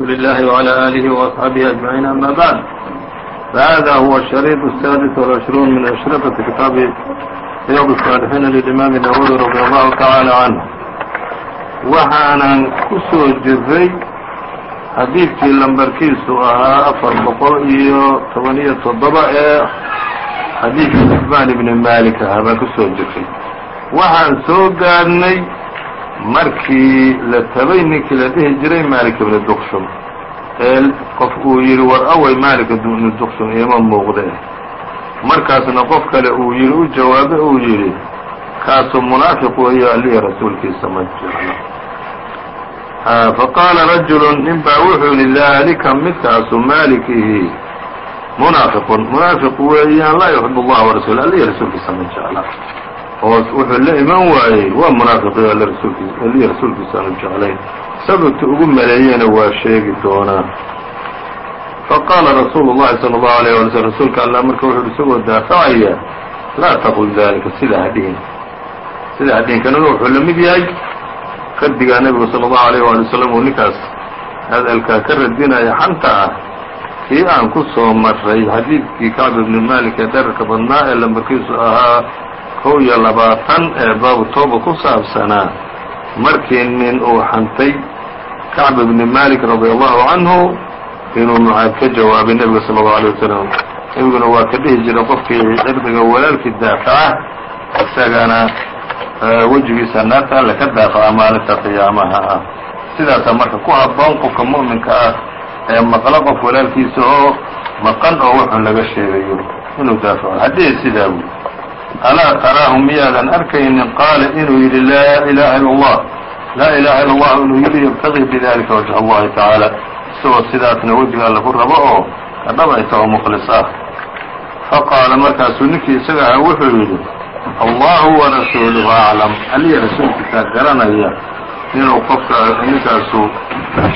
لله وعلى آله وأصحابه أجمعين أما بعد فهذا هو الشريط السادس والعشرون من أشرطة كتاب رياض الصالحين للإمام النووي رضي الله تعالى عنه waxaanan ku soo jiray xadiidkii lambarkiisu ahaa afar boqol iyo toban iyo toddoba ee xadiidka xibaan ibni malik ahaa baan ku soo jiray waxaan soo gaadhnay markii la tabay ninkii la dhihi jiray malik ibni duqshum ee qof uu yidhi war away malik ibni duqshum ioma muuqde. Markaasna qof kale uu yidhi u jawaabe uu yidhi kaasu munaafiq weeyo alliya rasuulkiisa ma jeclo faqaala rajulu nin baa wuxuu yihi daalika midkaasu maalikihi. Munaafiqun munaafiq weeyaan laa yuxib اllah warasuul alliya rasuulkiisa ma jecla oo wuxuu la iman waayey waa munaafiqiyo alliya rasuulkiisa aanu jeclayn sababta ugu maleeyena waa sheegi doonaa faqaala rasuulu اllahi salى اllahu alيyه alay slm rasuulka allah marka wuxuu isagoo daafacaya laa taqul dalika sida hadhihin sida hadhihin kanuna wuxuu la mid yahay radigaa nebigu salى الlahu عalيه wali wslam uu ninkaas hadalkaa ka radinaya xanta ah kii aan ku soo maray xadiidkii kacb ibni malik ee dherarka badnaa ee lambarkiisu ahaa kow iyo labaatan ee baabu tooba ku saabsanaa markii nin uu xantay kacb ibni malik radia allahu canhu inuu macaad ka jawaabay nebiga sala allau alay wasalam nebiguna waa ka dhihi jiray qofkii cirdiga walaalkii daafaca isagana e, wejigiisa naarta alle ka daafaca maalinta qiyaamaha. Ah sidaasaa marka ku haboon qofka mu'minka ah ee maqla qof walaalkiisa oo maqan oo wuxun laga sheegayo inuu daafaco. Haddii sidaa wey alaa taraahu miyaadan arkaynin qaala inuu yidhi laa ilaha ila اllah laa ilaha ila اllah inuu yidhi yabtagii bidalika wajh allahi tacaala isagoo sidaasna wejiga alle ku rabo oo kadhabayta oo mukhlis ah faqaala markaasuu ninkii isaga ahaa wuxuu yidhi allahu warasuuluhu aclam aliya rasuulkiisaa garanaya inuu qofka ninkaasu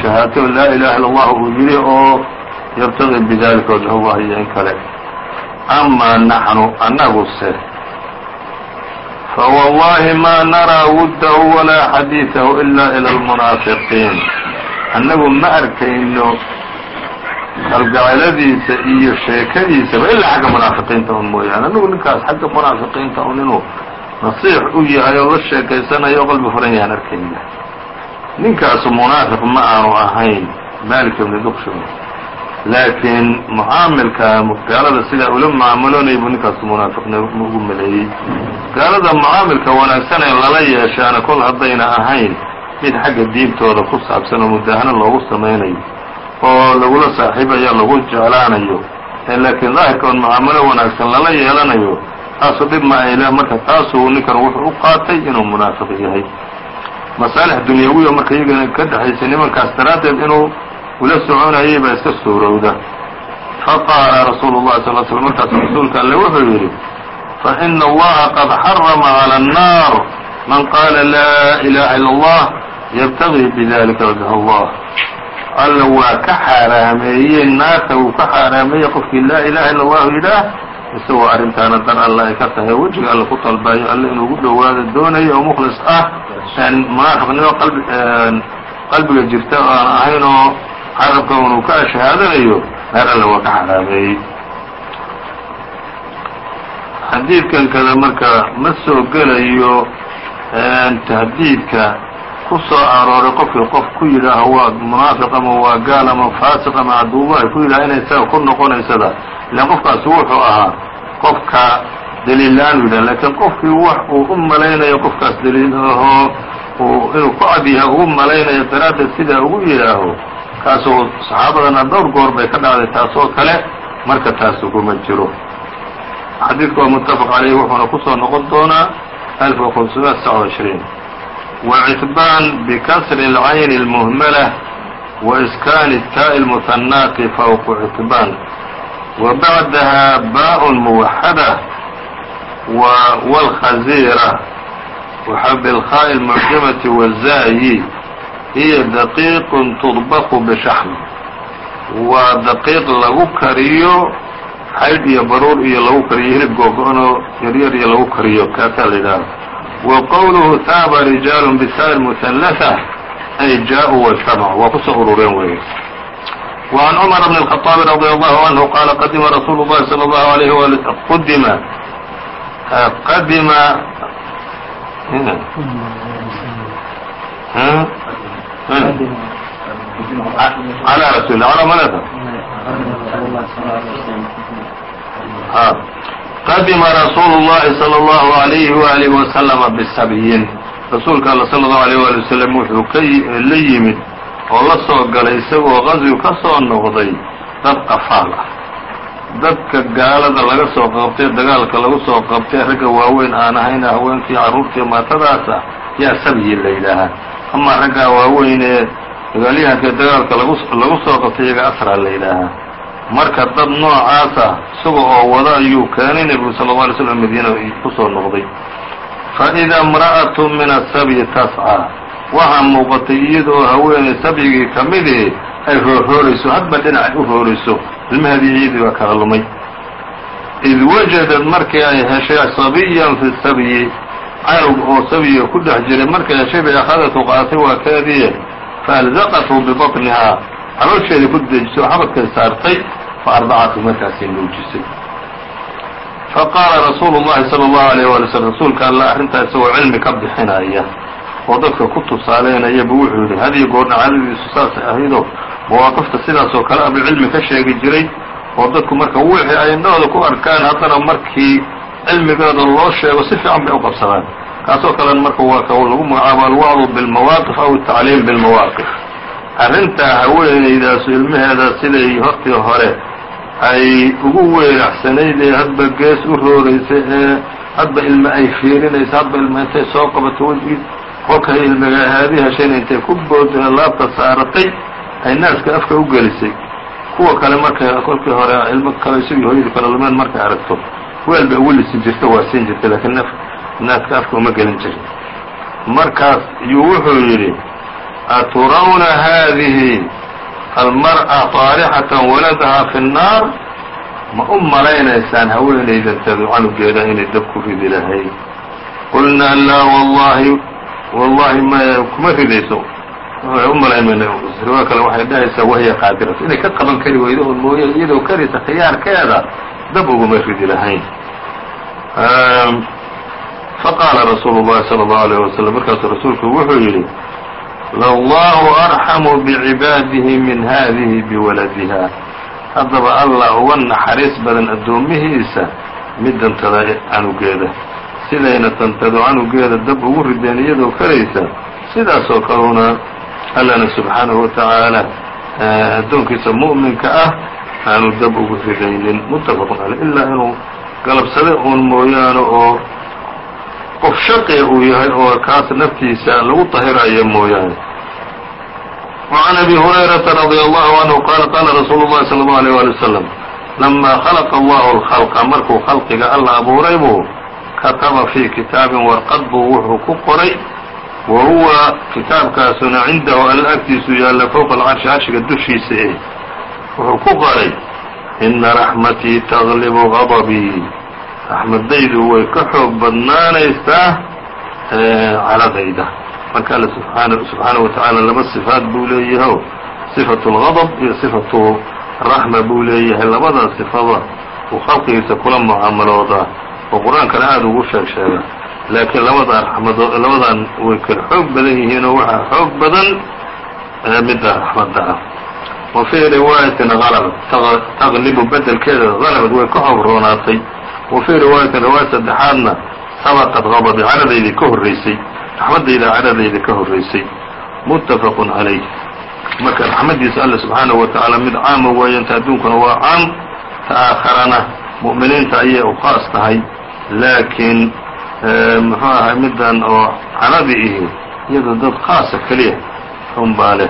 shahaato laa ilaha illa allah uu yidhi oo yabtaqii bidalika wajh allah iyo in kale amaa naxnu annaguse fawallahi ma naraa wuddahu walaa xadiidahu ila ila almunaafiqiin annagu ma arkayno kalgaceladiisa iyo sheekadiisaba ilaa xagga munaafiqiinta un mooyaane anigu ninkaas xagga munaafiqiinta un inuu nasiix u yahay oo la sheekaysanayo o qalbi furan yahaan arkayna ninkaasu munaafiq ma aanu ahayn malik ibni duqshum laakiin mucaamilka gaalada sidaa ula mucaamaloonaya buu ninkaasu munaafiqna ugu maleeyey. Gaalada mucaamilka wanaagsan ee lala yeeshaana kol haddayna ahayn mid xagga diintooda ku saabsan oo mudaahano loogu samaynayo oo lagula saaxiibayo lagu jeclaanayo laakiin daahirka on mucaamalo wanaagsan lala yeelanayo taasu dhib ma ay leh. Marka taasuu ninkan wuxuu u qaatay inuu munaafiq yahay. Masaalix dunyawiya marka iyagana ka dhexaysay nimankaas daraaddeed inuu ula soconayay baa iska suurowda faqaala rasuulu llahi sal slam markaas rasuulka alle wuxuu yidhi faina allaha qad xarama cala annaar man qaala laa ilaha ila allah yabtagii bidalika wajh allah alla waa ka xaaraameeyey naarta wuu ka xaaraameeyey qofkii laa ilaha illa allahu yidhaah isagoo arrintaana dar alla ay ka tahay wejiga alla ku dalbayo alle inuu ugu dhowaado doonayo oo mukhlis ah munaafiqnimo qalbi qalbiga jirta oo aan ahayn oo carabka unuu ka shahaadanayo naar alla waa ka xaaraameeyey xadiidkan kada marka ma soo gelayo tahdiidka ku soo arooray qofkii qof ku yidhaaho waa munaafiq ama waa gaal ama faasiq ama caduwahi ku yidhaha inay isaga ku noqonaysada ilaan qofkaasi wuxuu ahaa qofka daliil-la-aan u yidhaha laakiin qofkii wax uu u malaynayo qofkaas daliil ahoo uu inuu ku cad yahay ugu malaynayo daraaddeed sidaa ugu yidhaaho kaasoo saxaabadana dhowr goor bay ka dhacday taasoo kale marka taas kuma jiro xadiidku waa muttafaq caleyh wuxuuna ku soo noqon doonaa alf wa خمسمائة تسعة وعشhرين وعتبان بكسر العين المهملة وإسكان التاء المثناة فوق عتبان وبعدها باء موحدة والخزيرة وبالخاء المعجمة والزاي هي دقيق تطبق بشحم ودقيق lagu kariyo xaydh iyo baruur iyo lagu kariyo hilib googo-anoo yaryar iyo lagu kariyo kaasaa la yidhaaha wa qowluhu taaba rijaalu bisaa'ir muhallaha ay jaa-uu wajtamacuu waa kusoo urureen weeye وعن cمر بن الخطاب رضي الله عنه قال qdima رsuل الlhi صلى الله عليه وaل qdima qdima على رسول على mnت qadima rasuulu الlahi slى الlahu عalayhi وalih وasلم bsabyin rasuulka all slى الlahu عalيه wali waslm wuxuu ka la yimid oo la soo galay isagoo qaswi ka soo noqday dad qafaal ah dadka gaalada laga soo qabtay dagaalka lagu soo qabtay ragga waaweyn aan ahayn haweenkii carruurtii maatadaasa yaa sabyi la yidhaahaa amaa raggaa waaweyn ee dagaalyahanka dagaalka lagu lagu soo qabtay iyaga asraa la yidhaahaa marka dad noocaasa isaga oo wada ayuu keenay nebigu sala اlه alay slam madiina kusoo noqday faإida imra'atu min asabyi tascaa waxaa muuqatay iyadoo haweeney sabyigii ka midii ay roorroorayso hadba dhinacay u roorayso ilmaheedii iyadii baa kala lumay id wajadad markii ay heshay sabiyan fi sabyi caawg oo sabiyo ku dhex jiray markay yeeshay bay akhadatu qaatay waa kaadiye faalzaqatu bibatnihaa xabasheeda ku dejiso xabadkay saartay fa ardacatu markaasay nuujisay faqaala rasuulu llahi sala allahu alayh waala slm rasuulka alla arrintaa isagoo cilmi ka bixinaya oo dadka ku tusaaleynayaba wuxuu yihi hadiyo goorna caadadiisu saasay ahaydoo mawaaqifta sidaas oo kale abulcilmi ka sheegi jiray oo dadku marka wixii ay indhahooda ku arkaan haddana markii cilmigooda loo sheego si fiican bay u qabsadaan. Kaasoo kalena marka waa ka lagu magacaabo alwacdu bilmawaaqif aw atacliim bilmawaaqif. Arrintaa haweenaydaasu ilmaheeda siday hortii hore ay ugu weeraxsanayd ee hadba gees u rooraysay ee hadba ilme ay fiirinaysa hadba ilme intay soo qabato wejgii kolkay ilmigahaadi heshayna intay ku boodda laabta saaratay ay naaska afka u gelisay. Kuwa kale markay kolkii hore ilmo kale isagii hooyadii kale lumeen markay aragto weel bay ugu lisi jirta waa siin jirtay laakiin naf naaska afka uma gelin jirin markaas yuu wuxuu yidhi aturawna haadihi almar'a طaarixatan waladaha fi الnaar ma u malaynaysaan haweenaydantadu canugeeda inay dab ku ridi lahayd qulnaa laa wallahi wallahi ma kuma ridayso u malayn riwaa kale waxay dhahaysaa wahiya qaadiratu inay ka qaban kari weydo oo mooye iyadoo karisa khiyaarkeeda dab uguma ridi lahayn faqaala rasuulu llahi salى اllahu alيyه waslm markaasuu rasuulku wuxuu yidhi lallahu arxamu bicibaadihi min hadihi biwaladiha haddaba allah uga naxariis badan addoomihiisa mid dantada canugeeda sidayna tantado canugeeda dab ugu rideen iyadoo karaysa sidaasoo kaluna allana subxaanahu watacaala addoonkiisa mu'minka ah aanu dab ugu ridaynin muttafaqun caley ilaa inuu galabsade uun mooyaane oo qof shaqiya uu yahay oo kaas naftiisa lagu طahirayo mooyaane وعn أbي هurayرaةa رضي الله عnه qاla qاla رasuul الlahi صلى الله عليه ولي وسلم لما خلق الله الخلقa markuu khalqiga alla abuuray buu kataba fي kitaabin warqad buu wuxuu ku qoray wa huwa kitaabkaasuna cindahu alla agtiisu yaalla fوqa الcarشhi carshiga dushiisa eh wuxuu ku qoray ina raxmatii taqlibu qadabii raxmadaydu way ka xoog badnaanaysaa caladayda. Marka alle subxaanahu watacaala laba sifaad buu leeyaho sifatu lqadab iyo sifatu raxma buu leeyahay. Labadaa sifada uu khalqigiisa kula mucaamaloodaa oo qur'aankana aada ugu sheeg sheega laakiin labadaa raxmadood labadan way kala xoog badan yihiinoo waxaa xoog badan midda raxmadda ah wa fii riwaayatin taqlibu bedelkeeda halabad way ka xoog roonaatay wa fii riwaayatin riwaayat saddexaadna sabaqad qadabi caradaydii ka horraysay raxmaddayda caradaydii ka horraysay muttafaqun calayh. Marka raxmaddiisa alle subxaanahu wa tacaala mid caama weeyanta adduunkuna waa caam. Ta aakharana mu'miniinta ayay u khaas tahay. Laakiin muxuu ahay middan oo canadi ihi. Iyadoo dad khaasa keliya un baa leh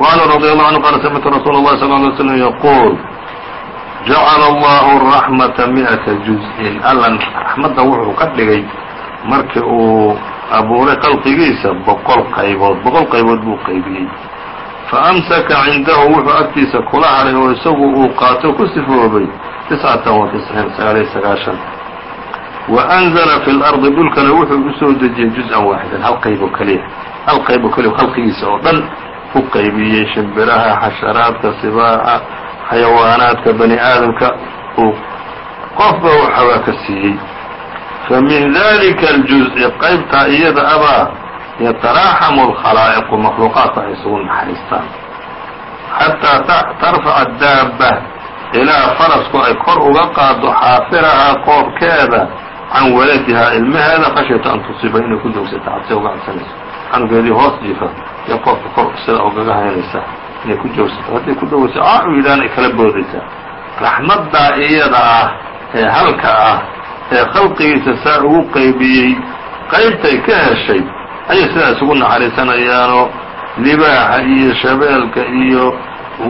وعنه رضي الله عنه قال سمعت رsuل الله صلى اه عليه وسلم يقول جعل الله الرحمة مئة جزء alla raxmadda wuxuu ka dhigay markii uu abuuray khalqigiisa boqol qaybood boqol qaybood buu qaybiyey faأmsaka cindahu wuxuu agtiisa kula hadhay oo isagu uu qaato ku sifoobay تiscatan وaتisciin sagaaliyo sagaashan وأnزla في الأرضi dhulkana wuxuu usoo dejiyey جuزءan waaxidan hal qayb oo keliya hal qayb oo keliya khalqigiisa oo dhan u qaybiyey shimbiraha xasharaadka sibaaxa xayawaanaadka bani aadamka uu qofba waxbaa ka siiyey famin dalika اljuzءi qaybtaa iyada abaa yataraaxamu اlkhalaa'iqu makhluuqaadka ay isugu naxariistaan xataa tarfaca daaba ilaa farasku ay kor uga qaado xaafirahaa qoobkeeda can waladihaa ilmaheeda khashyata an tusiiba inay ku dogsato cabsi uga cabsanayso canugeedii hoos jiifa iyo qoobka kor sida ugaga haynaysa inay ku joogsato hadday ku dhowayso aa u yidhahan ay kala boodaysaa raxmaddaa iyada ah ee halka ah ee khalqigiisa saa ugu qaybiyey qaybtay ka heshay ayay sidaa isugu naxariisanayaanoo libaaxa iyo shabeelka iyo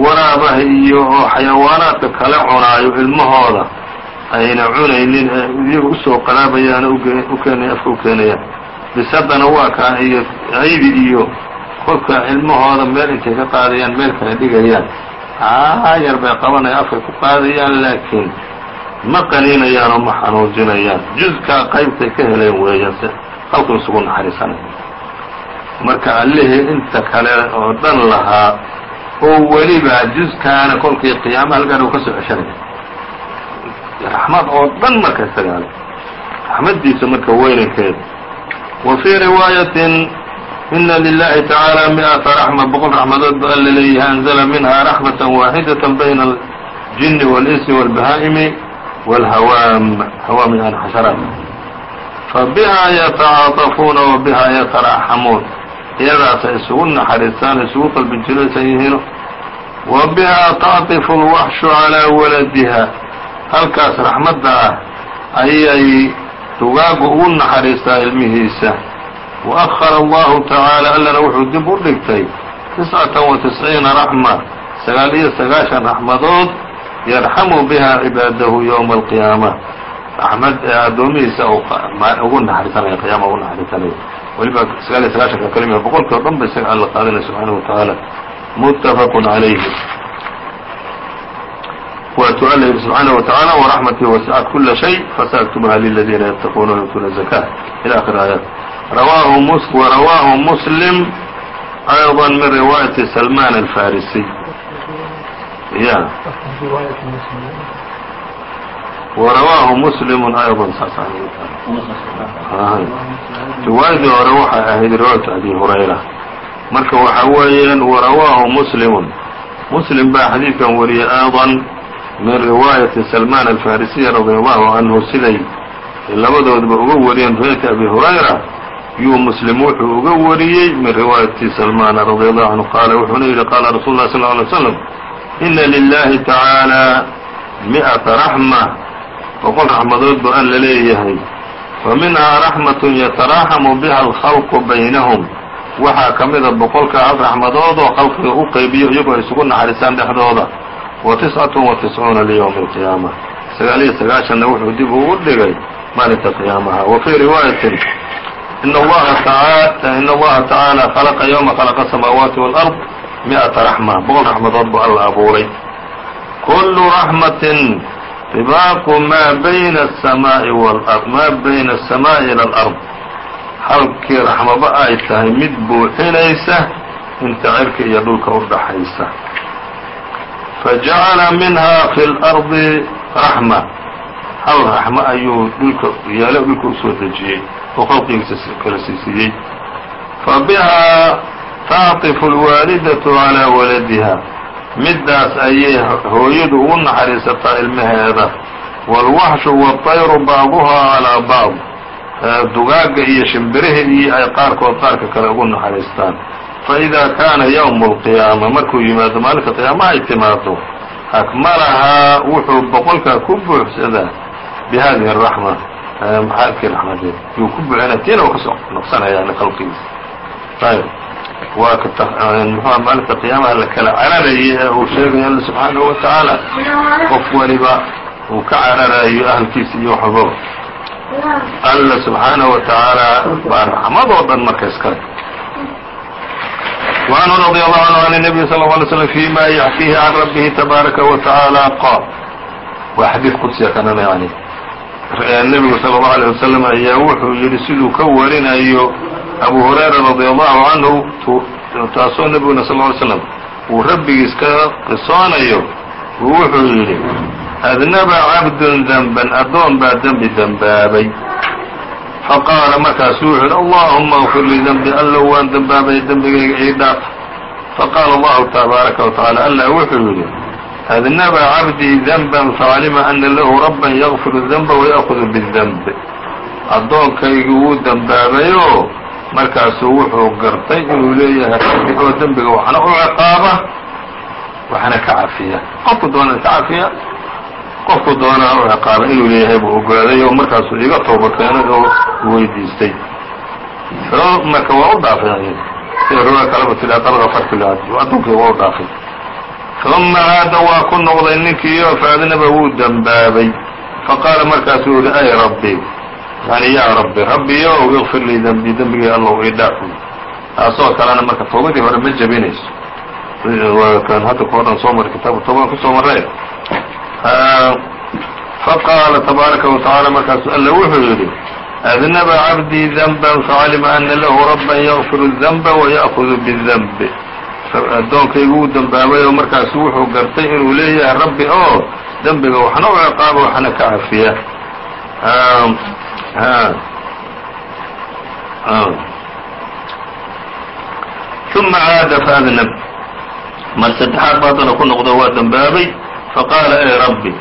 waraabaha iyo oo xayawaanaadka kale cunaayo ilmahooda ayna cunaynin iyaga u soo qaraabayaana u keenaya afka u keenayaan bisadana waa kaa iyo aydi iyo kolka ilmahooda meel intay ka qaadayaan meel kale dhigayaan aayar bay qabanaya afkay ku qaadayaan laakiin ma qaniinayaan oo ma xanuujinayaan. Juzkaa qaybtay ka heleen weeyaan se halku isugu naxariisanaya marka allihii inta kale oo dhan lahaa oo weliba juzkaana kolkii qiyaama halkaan uu ka ceshanaya raxmad oo dhan marka isagaale raxmaddiisa marka weynankeeda wa fii riwaayatin ina lilahi tacaala mi-ata raxma boqol raxmadood ba alla leeyahay anzala minha raxmata waaxidata bayna aljinni walinsi walbahaa'imi walhawaam hawaami yani xasharaat fabiha yatacaatafuuna wa biha yataraaxamuun isugu naxariistaan isugu qalbi jilaysan yihiino wa biha tactifu lwaxshu calaa waladiha halkaas raxmadda ah ayay dugaagu ugu naxariistaa ilmihiisa وأخر الله تعالى allana wuxuu dib u dhigtay تiسcaةa وتiسciiنa رaحمة sagaal iyo sagaaشhan raxmadood yarxamu biha cibaadahu yومa القiyaamة raxmad ee addoomihiisa ugu naxariisanaya qiyama ugu naxariisanaya weliba sagaal iyo sagaaشhanka kelima boqolkii o dhan ba isaga alla qaadanaya subحaanaه وataعaalى متfq عalayh waatuu alla yihi subحaanaه وataعaalى ورaحmatii وasعت kula شhayء fasaأktubha للadiina yتقوuna ويؤtuuna الزكاة إلى آخر آيات وrawaahu msلم أيضا min riwaayaةi سلمان الفاrisي y وrawaahu msلم أيضا riwaayadii hore waxay ahayd riwaayaة أbي هurayra marka waxa weeyaan وrawaahu msلم msلم baa xadiidkan wariyay أيضا min riwaayaةi سلمان الفاrisي رadي الله عanه siday labadoodaba uga wariyeen riwaayati أbي هurayra yuu mslim wuxuu uga wariyey min riwaayati salmana radي allahu canhu qaala wuxuuna yidhi qaala rasuul lah sl ly slam ina lilahi tacaalى miئata raxma boqol raxmadood bu alla leeyahay fa minhaa raxmaة yataraaxamu biha alkhalqu baynahum waxaa ka mida boqolkaas raxmadood oo khalqiga u qaybiyo iyagoo ay isugu naxariistaan dhexdooda wa tiscaة وatiscuuna liywmi اlqiyaama sagaal iyo sagaashanna wuxuu dib ugu dhigay maalinta qiyaamaha wa fii riwaayatin in اllaha tacaalى khalaqa ywma khalaqa الsamaawaati wاlأrض miئata raxma boqol raxmadood buu alla abuuray kulu raxmatin ribaaqu maa bayna الsamaaءi wاlأrض maa bayna الsamaaءi ilى اlأrض halkii raxmaba ay tahay mid buuxinaysa inta cirka iyo dhulka u dhaxaysa fajacala minha fi اlأrضi raxma hal raxmo ayuu dhulka yeelo dhulka usoo dejiyey oo khalqigiisa kala siisiiyey fa bihaa tacطifu اlwaalidaةu calىa waladiha middaas ayay hooyadu ugu naxariisataa ilmaheeda wاlwaxshu wالطayru bacduhaa calىa bacd dugaagga iyo shimbirihii ay qaarkood qaarka kale ugu naxariistaan faإida kaana ywم الqiyaama markuu yimaado maalinka qiyaamaha ay timaado akmalahaa wuxuu boqolkaa ku buuxsadaa bihadihi الraxma maxaadkii raxmadeed yuu ku buuxinaya tiina u kasoo noqsanaya khalqigiisa ayb waa mxua maalinta qiyaamaha la kala cararayay ee uu sheegayo alla subxaanahu wa tacaala qof waliba uu ka cararayo ahalkiisa iyo waxbaba alla subxaanahu wa tacaala baa raxmadoo dhan marka iskale وعنه رضي الله عنه عن النبي صلى الله عليه وسلم فيma يحكيه عن ربه تباaركa وتaعالى قال waa xadيiث qudsiya kanana yani nebigu slى الlaه عليه وسلم ayaa wuxuu yihi siduu ka warinayo أbu هurayra رadي الله عanهu taasoo nebiguna sal ly slam uu rabbigiis ka qisoonayo uu wuxuu yidhi adnaba cabdun denban addoon baa dembi dembaabay faqaala markaasu wuxuu yidhi allahuma اغfir lii denbi allow waan dembaabay dembigayga ii dhaaf faqaala allahu tabaaraka wa tacaala allah wuxuu yidhi adnaba cabdii denban facalima ana lahu rabban yakfiru denba waya'kudu bidenb addoonkaygu wuu dembaabayoo markaasuu wuxuu gartay inuu leeyahay rabbi oo dembiga waxna u ciqaaba waxna ka cafiya qofku doonaa ka cafiya qofku doonaa u ciqaaba inuu leeyahay buu ogaaday oo markaasuu iga tooba keenay oo weydiistay marka waa u dhaafay sida riwaaya kaleba tiraa dalga farki laad addoonkiy waa u dhaafay uma caada waa ku noqday ninkiioo faadnaba wuu dembaabay faqaala markaasuu yihi ay rabbi yani yaa rabbi rabbiyow ikfir lii dembi dembigii allow ii dhaaf taasoo kalena marka toobadii hore ma jebinayso kan hadda ka horan soo maray kitaabu tooban ku soo marray faqaala tabaaraka wa tacaala markaasu alla wuxuu yidhi adnaba cabdii denban facalima ana lahu rabban yakfiru denba wayaأkudu bidenbi addoonkaygu wuu dembaabay oo markaasu wuxuu gartay inuu leeyahay rabbi oo dembiga waxna u ciqaaba waxna ka cafiya ثuma caada faadnab mar saddexaad ba haddana ku noqdo waa dembaabay faqaala ey rabbi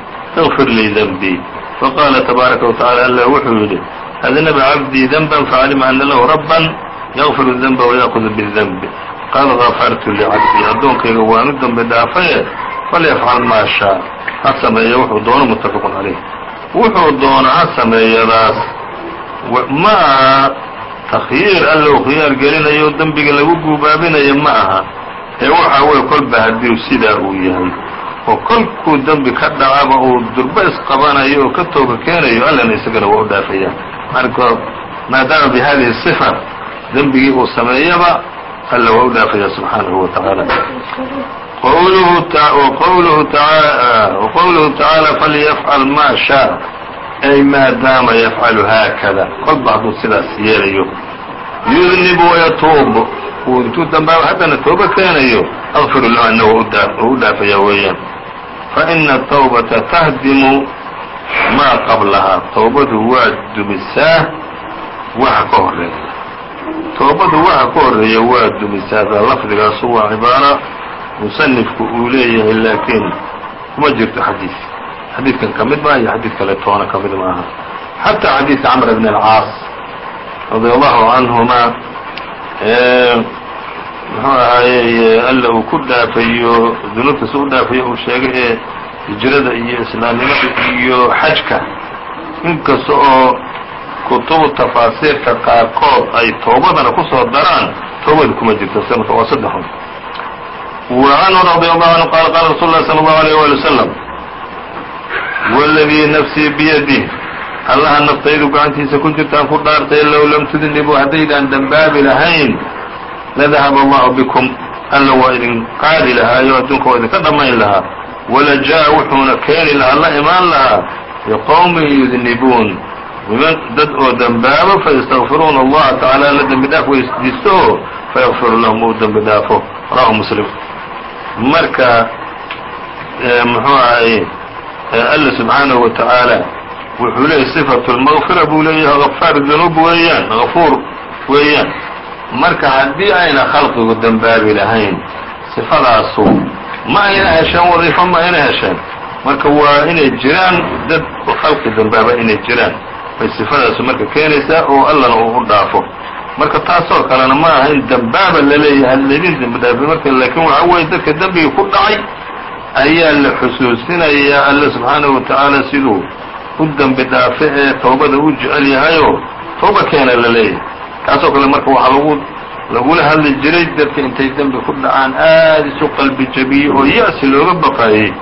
اغfir lii denbii faqaala tabaaraka وataعaalى allah wuxuu yidhi adnaba cabdii denban facalima ana lahu rabban yakfiru denba wayaأkudu bالdenbi qad gafartu licabdii addoonkayga waanu dembi dhaafaye falyafcal maa shaa ha sameeya wuxuu doono mutafaqun calayh wuxuu doono ha sameeyadaas ma aha takhyiir allow khiyaar gelinayo dembiga lagu guubaabinayo ma aha ee waxa weye kolba haddii sidaa uu yahay oo kolkuu dembi ka dhacaba uu durba isqabanayo oo ka tooga keenayo allana isagana waa u dhaafaya marka maadaama bi hadihi صifa dembigii uu sameeyaba alla waa u dhaafaya subxaanahu wa tacaala وqwluhu tacaalى falyafcal ma shaء ay maadaama yafcalu haakada kolba hadduu sidaas yeelayo yudnib wayatuub uu intuu dambaaba haddana tooba keenayo akfiru lahu ana u u dhaafaya weeyaan faإna الtawbata tahdimu maa qablahaa towbadu waa dumisaa waxa ka horeeya toobadu waxa ka horreeya waa dumisaa lafdigaasu waa cibaaro musanifku uu leeyahay laakiin kuma jirto xadiid xadiidkan ka mid maaha iyo xadiid kale toona ka maaha. Xataa xadiidka camr bn اlcaas radia allahu canhuma muxuu ahaayey alla uu ku dhaafayo dunuubtiisa u dhaafayo uu sheegay ee hijrada iyo islaamnimada iyo xajka. Inkasta oo kutubu tafaasiirka qaarkood ay toobadana ku soo daraan toobada kuma jirto sanadka waa saddex run wacanhu radia allahu canhu qaala qaala rasul ullahi sala allahu alayh wali wasalam waladii nafsii biyadih allaha naftaydu gacantiisa ku jirtaan ku dhaartay low lam tudnibu haddaydaan dembaabi lahayn ladahaba allahu bikum alla waa idin qaadi lahaayo adduunka waa idinka dhammayn lahaa. Walajaa wuxuuna keeni lahaa la imaan lahaa biqowmin yudnibuun niman dad oo dembaabo faystakfiruuna allaha tacaala alla dembi dhaaf weydiisto oo fayakfiru lahum uu dembi dhaafo. Rawahu muslim. Marka muxuu ahay alla subxaanahu wa tacaala wuxuu leeyahy sifatu lmaqfira buu leeyahay gafaar dunuub weeyaan gafuur weeyaan. Marka haddii ayna khalqigu dembaabi lahayn sifadaasu ma ayna hesheen wadiifo ma ayna hesheen marka waa inay jiraan dad khalqi dembaaba inay jiraan bay sifadaasu marka keenaysaa oo allana uu u dhaafo. Marka taasoo kalena ma aha in dembaaba la leeyahay laydin dembi dhaafay marka laakiin waxa weeye dadka dembigii ku dhacay ayaa la xusuusinayaa alle subxaanahu wa tacaala siduu u dembi dhaafe ee toobada u jecel yahayoo tooba keena la leeyahay. Kaasoo kale marka waxaa lagu lagula hadli jiray dadka intay dembi ku dhacaan aad isu qalbi jabiyey oo ya-si looga baqaayey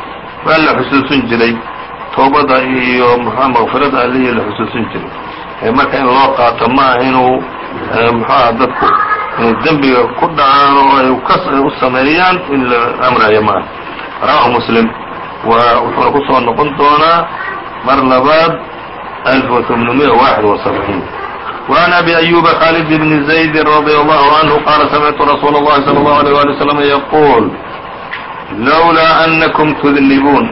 waa la xusuusin jiray toobada iyo muxua maqfirada allihi la xusuusin jiray marka in loo qaato ma aha inuu muxuaha dadku inay dembiga ku dhacaan oo ay kas u sameeyaan in la amrayo ma aha rawahu muslim waa wuxuuna ku soo noqon doonaa mar labaad alf wa tmnumiya waaxid wa sabciin وعن أبي أيوب خالد بن زيد رضي الله عنه قال سمعت رsuuل اللhi صلى الله عليه ولي وسلم يقول لوlaa أنكم تذنبون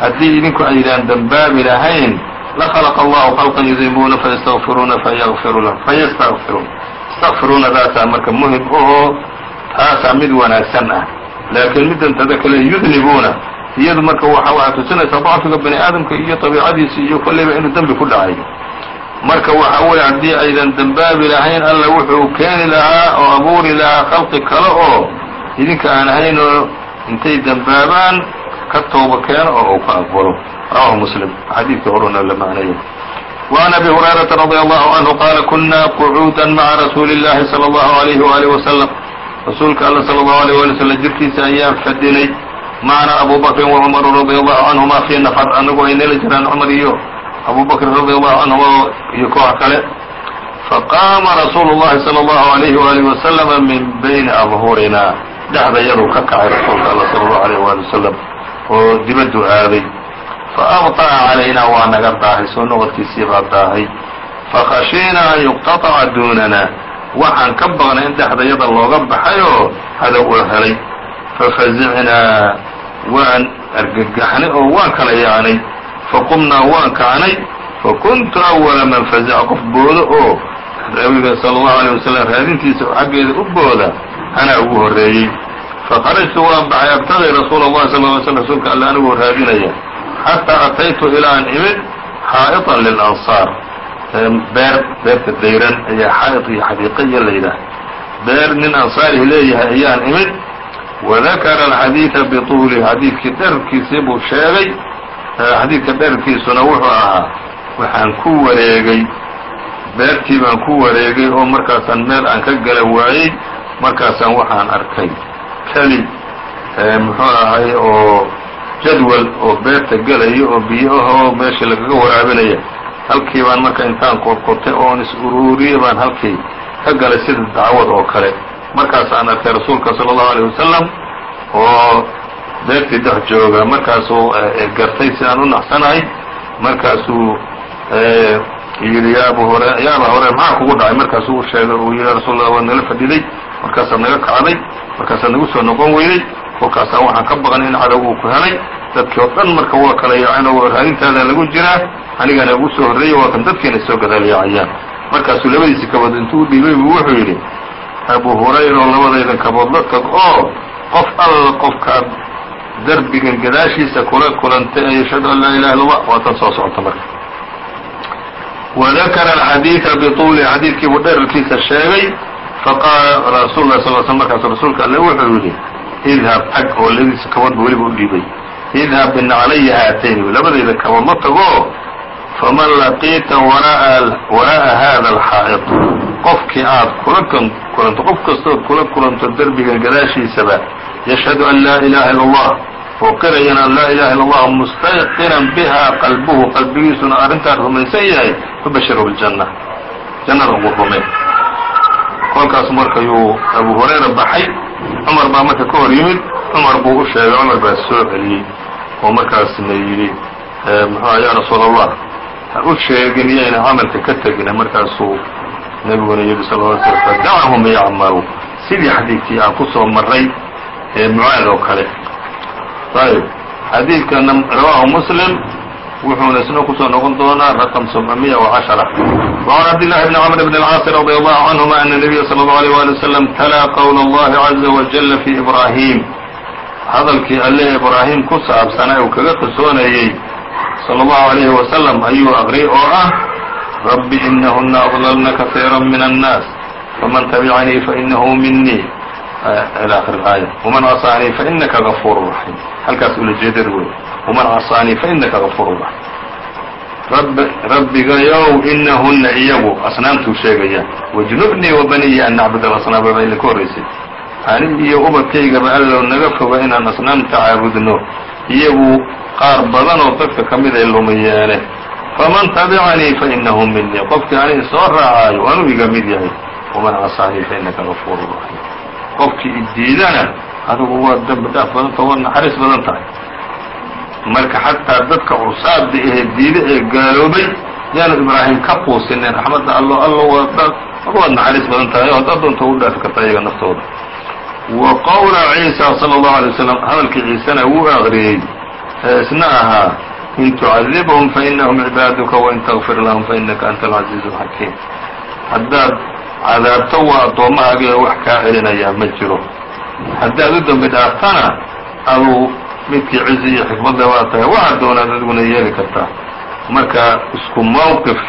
haddii idinku aydaan dembaabi lahayn لخلق الله خلقا يذنبuna فيستغفiruuna فيغفir لهم فيستغفiruun استغfiruuna daasaa marka muhim ahoo taasaa mid wanaagsan ah laakiin midantada kale yudnibuuna iyadu marka waxaa tusinaysaa ضacfiga bani aadamka iyo طabiicadiisa iyo kollayba inuu dembi ku dhacayo marka waxa weeye haddii aydan dembaabi lahayn alla wuxuu keeni lahaa oo abuuri lahaa khalqi kale oo idinka aan ahayn oo intay dembaabaan ka tooba keeno oo uu ka aqbalo rawahu muslim xadiidkii horuna la macnayay وعn أbي هuريرaةa رضي الله عنه qال كuنa قعوuدا mعa رasuuلi اللahi صلى الله عليه وآله وسلم rasuulka all صلى الله عليه وaلي وسلم jirkiisa ayaan fadhinay macna أbu بكri وcمر رضي الله عنهma في نفر anagu ay nala jiraan cmar iyo abu bkr radي allahu canهuma iyo koox kale faqaama rasuulu الlahi salى الlahu عalayhi walihi waslama min bayni adhurina dhexda yaduu ka kacay rasuulka alla salى الlahu عalيh wali wasalam oo dibaddu aaday faabطأa calayna waa naga daahay soo noqodkiisii baa daahay fakhashiina an yuqtaطca duunana waxaan ka baqnay in dhexda yada looga baxay oo hadow uu helay fafazicnaa waan argagaxnay oo waan kala yaacnay faqumnaa waan kacnay fakuntu awala man fazaca qof boodo oo nabiga sala allahu alيyه wasalam raadintiisa oo xaggeeda u booda anaa ugu horreeyey fakharajtu waan baxay abtagii rasuula اllahi sal ly slm rasuulka alle anigoo raadinaya. Xataa ataytu ilaa an imid xaa'iطan lilansaar beer beerta dayran ayaa xaa'id iyo xadiiqaya la yidhaah. Beer nin ansaarihi leeyahay ayaan imid. Wadakara alxadiida bituulihi xadiidkii dherarkiisii buu sheegay. Xadiidka dherarkiisuna wuxuu ahaa waxaan ku wareegay beertii baan ku wareegay oo markaasaan meel aan ka gala waayey markaasaan waxaan arkay keli muxuu ahay oo jadwal oo beerta gelaya oo biyo ahoo meeshii lagaga waraabinaya halkii baan marka intaan qorqortay oon is uruuriyey baan halkii ka galay sida dacwad oo kale. Markaasaan arkay rasuulka sala allahu aleyh wasalam oo beertii dhex jooga markaasuu gartay sidaan u naqsanahay markaasuu yidhi ya hore ya hureyra maxaa kugu dhacay? Markaasuu u sheegay uu yidhi rasuullah waad nala fadhiday markaasaad naga kacday markaasaad nagu soo noqon weyday kolkaasaa waxaan ka baqnay in cadow uu ku helay. Dadkii oo dhan marka waa kala yaaceen oo raadintaada lagu jiraa anigana ugu soo horreeyey waa kan dadkiina soo gadaal yaacayaan markaasuu labadiisi kabood intuu u dhiibay buu wuxuu yidhi abu hurayra oo labadaydan kabood la tag oo qof alla qofkaad derbigan gadaashiisa kula kulantay ee yashhadu an laa ilaha illa allah waa tan soo socota marka. Wadakara alxadiida bituuli xadiidkiibuu dherarkiisa sheegay faqaala rasuul lah sal sl markaasu rasuulka alle wuxuu yidhi idhab tag oo labadiisa kaboodba weliba u dhiibay idhab binaclaya haatayn labadayda kabood la tago faman laqiita waraa'a hada alxaa'id qofkii aad kula kulanto qof kastood kula kulanto derbigan gadaashiisaba yashhadu an laa ilaha illa allah oo qirayana an laa ilaha illa allah mustayqinan biha qalbuhu qalbigiisuna arrintaa rumaysan yahay fabashiru biljanna jannada ugu rumee kolkaas marka yuu abu hurayra baxay cumar baa marka ka hor yimid cumar buu u sheegay cumar baa soo celiyey oo markaasna yidhi muxuua ya rasuula allah ha u sheegin iyayna camalka ka tegina markaasuu nebiguna yidhi sal lla sl fadacahum yacmalu sidii xadiidkii aan ku marray ee mucaad oo kale. Ayb xadiidkana rawaahu muslim wuxuuna isna kusoo noqon doonaa raqم سبعمية وعشرة وعن عبد الله بن عمر بن العاaص رضي الله عنهما أن النبي صلى الله عليه وaلي وسلم تلىa qول الله عزa وجل في إبراهيم hadalkii alle إبراهيم ku saabsanaa uu kaga qisoonayey صلى الله عليه وسلم ayuu aqriyay oo ah رب إنهنa أضللna كثيرا من الناس فمن تبعني فإنه مني إلى آخر الآية ومن عصاnيi فإنka غفور رحيم halkaas ula jeedar wey ومن عصاnيi فإنka غفور رحيم rabbigayow inahuna iyagu asnaamtuu sheegaya wاجنubnii وبنيa an نacbud الأصناam ba idinka horeysay ani iyo ubadkaygaba allow naga foga inaan asnaamta caabudno iyagu qaar badan oo dadka ka mid ay lumiyeene faman tabicanii fainahu minii qofkii ani soo raacaayo waanuu iga mid yahay وman caصاanii fainaka غفور رحيم qofkii idiidana adigu waa dembi dhaaf badanta waa naxariis badan tahay. Marka xataa dadka cusaada ahee diide ee gaaloobay yaanu ibraahim ka quusinin raxmadda allo allo waad naxariis badan tahay oo haddaad u dhaafi karta iyaga naftooda. Wa qowla ciisa sala allahu alay wasalam hadalkii ciisena wuu aqriyey ee ahaa in tucadibhum fainahum cibaaduka wain tagfir lahum fainaka anta alcaziizu alxakiim haddaad cadaabto waa addoommahaaga wax kaa celinayaa ma jiro. Haddaad u dembi dhaaftana aduu midkii cizi iyo xikmadle waa tahay. Waxaad doonaad adiguna yeeli kartaa. Marka isku mowqif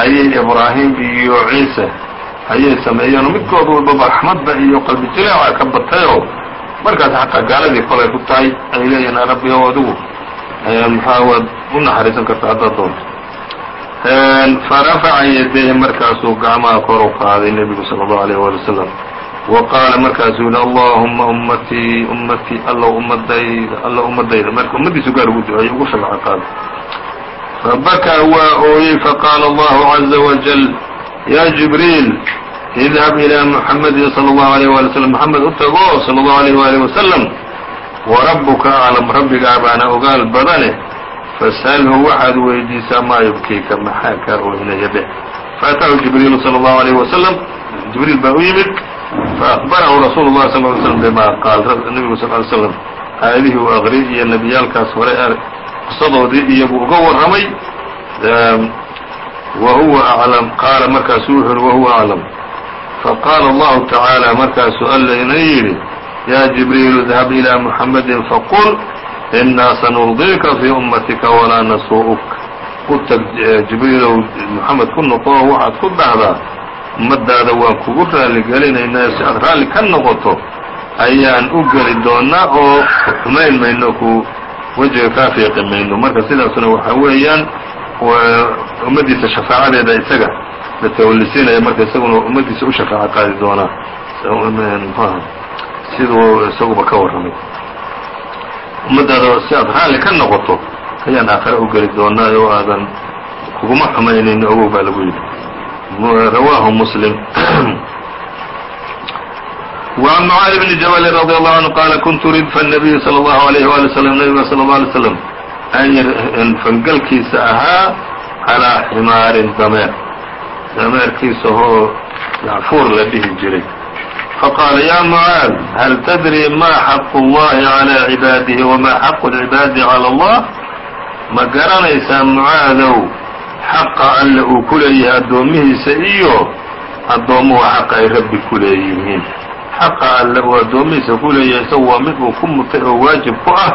ayay ibraahim iyo ciise ayay sameeyeen. Oo midkood walbaba raxmadda iyo qalbi jileeca ka batayoo markaas xataa gaaladii kolay ku tahay ay leeyihiin rabbi ow adigu maxaa waad u naxariisan kartaa haddaad doonto farafaca yadayhi markaasuu gacmaha kor u qaaday nebigu sala allahu alayh waali wasalam wa qaala markaasuu yihi allahuma ummatii ummatii allow ummadayda allow ummadayda. Marka ummaddiisu gaar ugu duceeyey ugu shafaaco qaaday. Fabakaa waa ooyey faqaala allahu caza wajal ya jibriil idhab ilaa muxamedin sala allahu alayh waali wslam moxamed u tago sala allahu alayh waalih wasalam warabuka aclam rabbigaa baana ogaal badane fasalhu waxaad weydiisaa maa yubkiika maxaa kaa oohinaya dheh faataahu jibriilu salى اllahu alayh wasalam jibriil baa u yimid faakbarahu rasuulu اlah sal ly slm bima qaal nebigu sal ly slam aayadihii uu aqriyay iyo nebiyaalkaas hore qisadoodii iyagu uga warramay wa huwa aclam qaala markaasuu wuxu uhi wahuwa aclam faqaala allahu tacaala markaasuu allayna yidhi ya jibriilu idhab ilى muxamedi faqul inaa sanurdiika fii ummatika walaa nasuu'uk u tag jibriilow moxamed ku noqo waxaad ku dhahdaa ummaddaada waan kugu raalli gelinaynaa si aad raalli ka noqoto ayaan u geli doonaa oo xumayn mayno ku wejiga kaa fiiqi mayno marka sidaasuna waxaa weeyaan ummaddiisa shafaacadeeda isaga la tawallisiinaya marka isaguna ummaddiisa u shafaaco qaadi doonaa siduu isaguba ka warramay ummaddaada si aad raalli ka noqoto ayaan aakhare u geli doonaa oo aadan kuguma xumaynayni ogow baa lagu yidhi rawaahu muslim وعن معاذ بن جبل رضي الله عنه قال كنت ردف النبي صلى الله عليه وaلي وسلم نبga صلى الله عليه وسلم fangelkiisa ahaa calىa ximaarin dameer dameerkiisa hoo yacfuur la dhihi jiray faqاala ya معاad hal tdrي ma xaq الlahi عalى عibaadihi وma xaq العibaadi عalى الlah ma garanaysaa mucaadow xaqa alle uu ku leeyahay addoomihiisa iyo addoommuhu xaqa ay rabbi ku leeyihiin xaqa alle uu addoomihiisa ku leeyahay isagu waa mid uu ku mutay oo waajib ku ah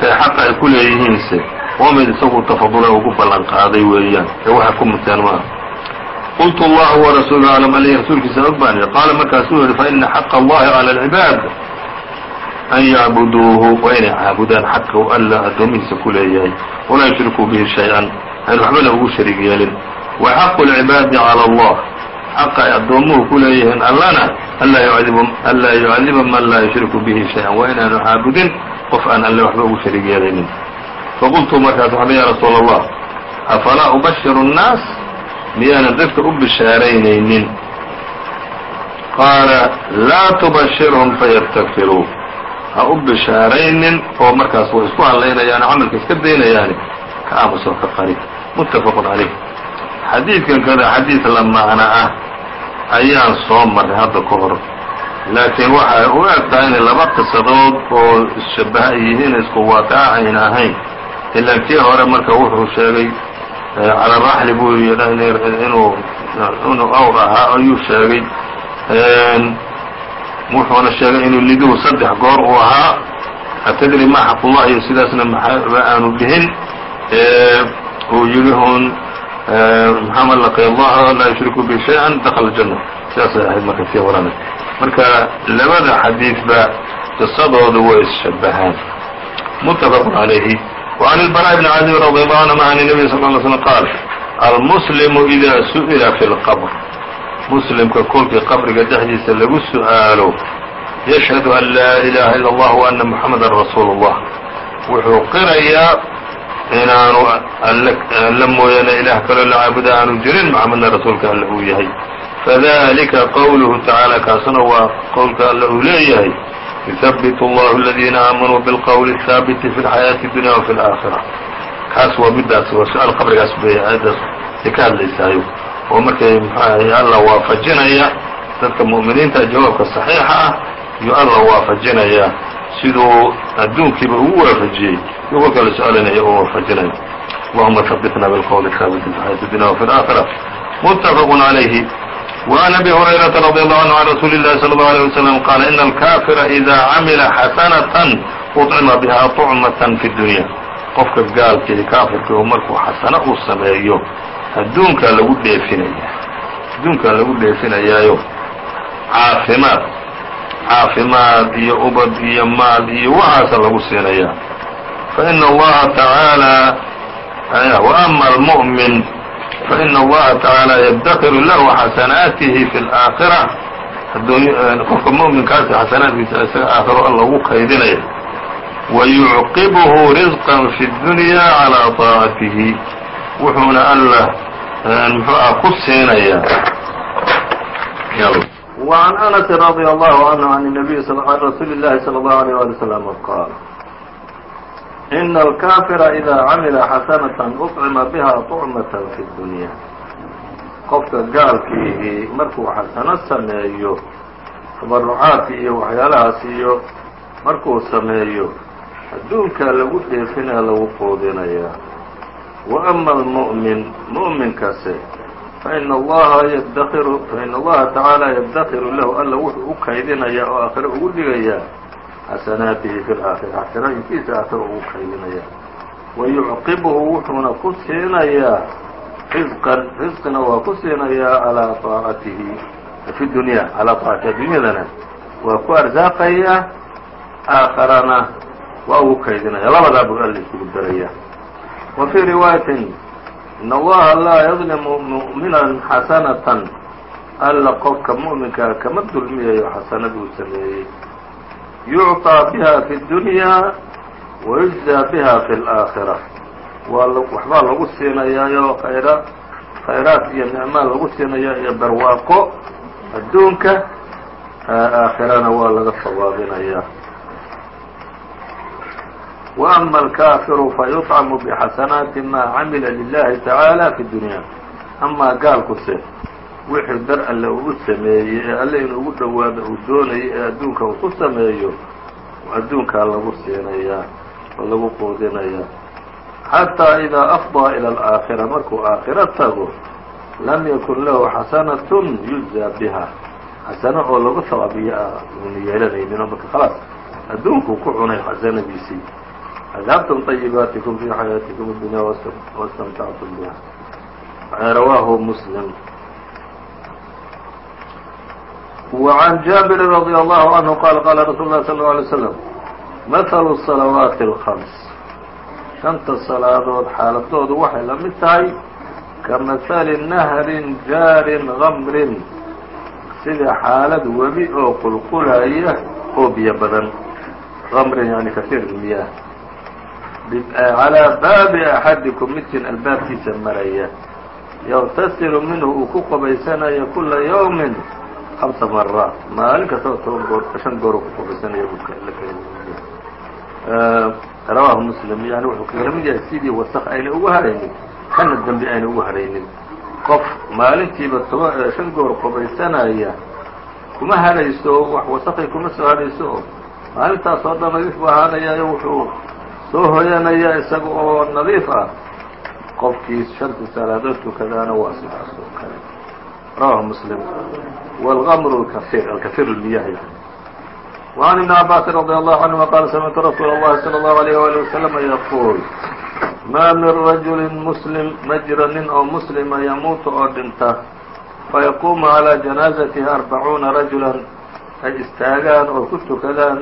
kay xaqa ay ku leeyihiinse waa mid isagu tafadula ugu ballan qaaday weeyaan ee waxay ku muteen maaha qultu allahu warasuulu aclam aleyh rasuulkiisa og baan ihi qaala markaasuu yihi faina xaqa allahi cala alcibaad an yacbuduuhu waa inay caabudaan xaqa alla addoomihiisa ku leeyahay walaa yushrikuu bihi shay-an aan waxbana ugu shariig yeelin wa xaqu lcibaadi cala allah xaqa ay addoommuhu ku leeyihiin allana anlaa yucadiba man laa yushriku bihi shay-an waa inaanu caabudin qof aan alle waxba ugu shariig yeelaynin faqultu markaas waxba ya rasuula allah afalaa ubashiru الnaas miyaanan dadka u bishaaraynaynin. Qaala laa tubashirhum fayastakfiruu ha u bishaaraynin oo markaas way isku hadlaynayaan camalka iska daynayaani. Ka aamusoo ka qari. Muttafaqun calayh. Xadiidkan kada xadiid la macno ah ayaan soo marray hadda ka hor. Laakiin waxay u eg tahay inay laba qisadood oo isshabaha yihiin isku waaqaca ayna ahayn. Ilaa kii hore marka wuxuu sheegay cala raxli buu inuu awr ahaa ayuu sheegay. Wuxuuna sheegay inuu liduhu saddex goor uu ahaa. Atadri ma xaqullah iyo sidaasna maxaba aanu dhihin. Uu yidhi hun maxamed laqi allaha laa yushriku bi shay-an dakala janna sidaasay ahayd marka sii warana marka labada xadiidba qisadoodu way isshabahaan muttafaq عalayhi وعن البراء بن عازب رضي الله عنهma عن النبي صلى اه عليه وسلم قال المسلم إذا سئل في الqبر مسلمka kolkii qabriga dhexdiisa lagu su'aalo يشهد أن laa إلaha إلا الله وأنa محمدا رsuuل الله wuxuu qirayaa inaanu alla mooyaane ilaah kaloo la caabuda aanu jirin محamedna rasuulka alle uu yahay فذلika qwluهu taعaalى kaasuna waa qowlka alle uu leeyahay yuthabbit allahu aladiina aamanuu bilqowli ahaabiti fi lxayaati dunya wafi alaakhira kaas waa midaas waa su'aal qabrigaas baycadaas ay ka hadlaysaayo oo markay mxuahay alla waafajinaya dadka mu'miniinta jawaabka saxiixa ah iyo alla waafajinaya siduu adduunkiiba ugu waafajiyey iyo kolka la su'aalinaya oo waafajinaya allahuma habbitna bilqowli haabiti fi xayaati dunya wafi alaakhira muttafaqun calayhi وعن أبي هريرة رضي الله عنه عن رsuuل اللhi صلى الله عليه وسلم قال إن الكافر إذا عمل حسنة أطcma بها طعمة في الدuنيا qofka gaalkii kaafirkii markuu xasano uu sameeyo adduunkaa lagu dheefinaya adduunkaa lagu dheefinayaayo caafimaad caafimaad iyo ubad iyo maal iyo waxaasa lagu siinaya faإن الlaha taعaalى وأma الmؤmin faإن الlaha taعaalى ydkr lahu xasanaatihi في الآakhirة qofka muؤminkaasi xasanaadkiisa isaga aakhiro alla ugu kaydinaya ويعqibه رزقا في الدuنيا عlى طاacatihi wuxuuna alla mxuu ah ku siinaya وعن أنس رضي الله عنه عن النبي رsuuل اللhi صلى الله عليه ولي وسلم qاaل إن الكافر إذا عمل حسنة أطcma بها طعمة في الدuنيا qofka gaalkiihi markuu xasano sameeyo tabarucaadka iyo waxyaalahaas iyo markuu sameeyo adduunkaa lagu dheefinaya lagu quudinayaa wa ama almu'min mu'minkase faina allaha ydkiru faina allaha tacaala yaddakiru lahu alla wuxuu u kaydinayaa oo aakhiro ugu dhigayaa xasanaatihi fi laakhira xasanooyinkiisa aakhiro ugu kaydinayaa wa yucqibuhu wuxuuna ku siinayaa risqan risqina waa ku siinayaa calaa aacatihi fi dunya calaa aacatihi addunyadana waa ku arsaaqayaa aakharana waa ugu kaydinaya labadaa buu alla isugu daraya wa fii riwaayatin in allaha laa yadlimu mu'minan xasanatan alla qofka mu'minkaa kama dulmiyayo xasanad uu sameeyey yucطىa biha fi اdunyaa wayujzaa biha fi اlآakhira waa waxbaa lagu siinayaayo khayra khayraad iyo nicmaa lagu siinaya iyo barwaaqo adduunka aakhirana waa laga sawaabinayaa وأma الكاfiru fayuطcmu bxasanaati ma camila lilahi tacaalى fi الdunya amaa gaalkuse wixii dar ah alle uu sameeyey ee alle inuu ugu dhowaado uu doonayay ee adduunka uu ku sameeyo adduunkaa lagu siinayaa oo lagu quudinayaa. Xataa idaa afdaa ila alaakhira markuu aakhiro tago lam yakun lahu xasanatun yujzaa biha. Xasano oo lagu sabaabiyo ah, uuna yeelanaynin marka khalaas adduunkuu ku cunay xasanadiisii. Adhabtum طayibaatikum fii xayaatikum اdunya wastamtactum biha. Rawaahu muslim. وعn jaaبir رضي الله عnه qال qاla رsuل الlh صلى اه عليه وسلم مثل الصلوaaت الخمس شhanta salaadood xaaladoodu waxay la mid tahay kamahali نahri jaarin غmrin sida xaalad webi oo qulqulaya oo biyo badan غmrin yani kaثيir الmiyah calىa baabi axadikum midkiin albaabkiisa maraya yغtasilu minhu uu ku qubaysanayo kula yوmi hamsa maraat maalin kastaba toban goor shan goor ku qubaysanayo rawaahu muslim yani wuxuu kagala mid yahay sidii wasaq ayna ugu haraynin kana dembi ayna ugu haraynin qof maalintiiba toba shan goor qubaysanaya kuma harayso wax wasaqay kuma soo harayso oo maalintaas oo dhan nadiif bu ahaanayayo wuxuu soo hoyanaya isaga oo nadiif ah qofkii shantii salaadood tukadaana waa sidaas oo kale rawahu muslim wاlgamr اkafir alkafir اlmiyah yani وعn iبn cabاasi رadي الله عanهuma qala samictu rasuul الlahi slى الlaه عalيه وalي وsلم yquul ma min rajuli muslim ma jiro nin oo muslima yamuutu oo dhinta fayaquumu عalى janaaزatihi arbacuuna rajula ay istaagaan oo ku tukadaan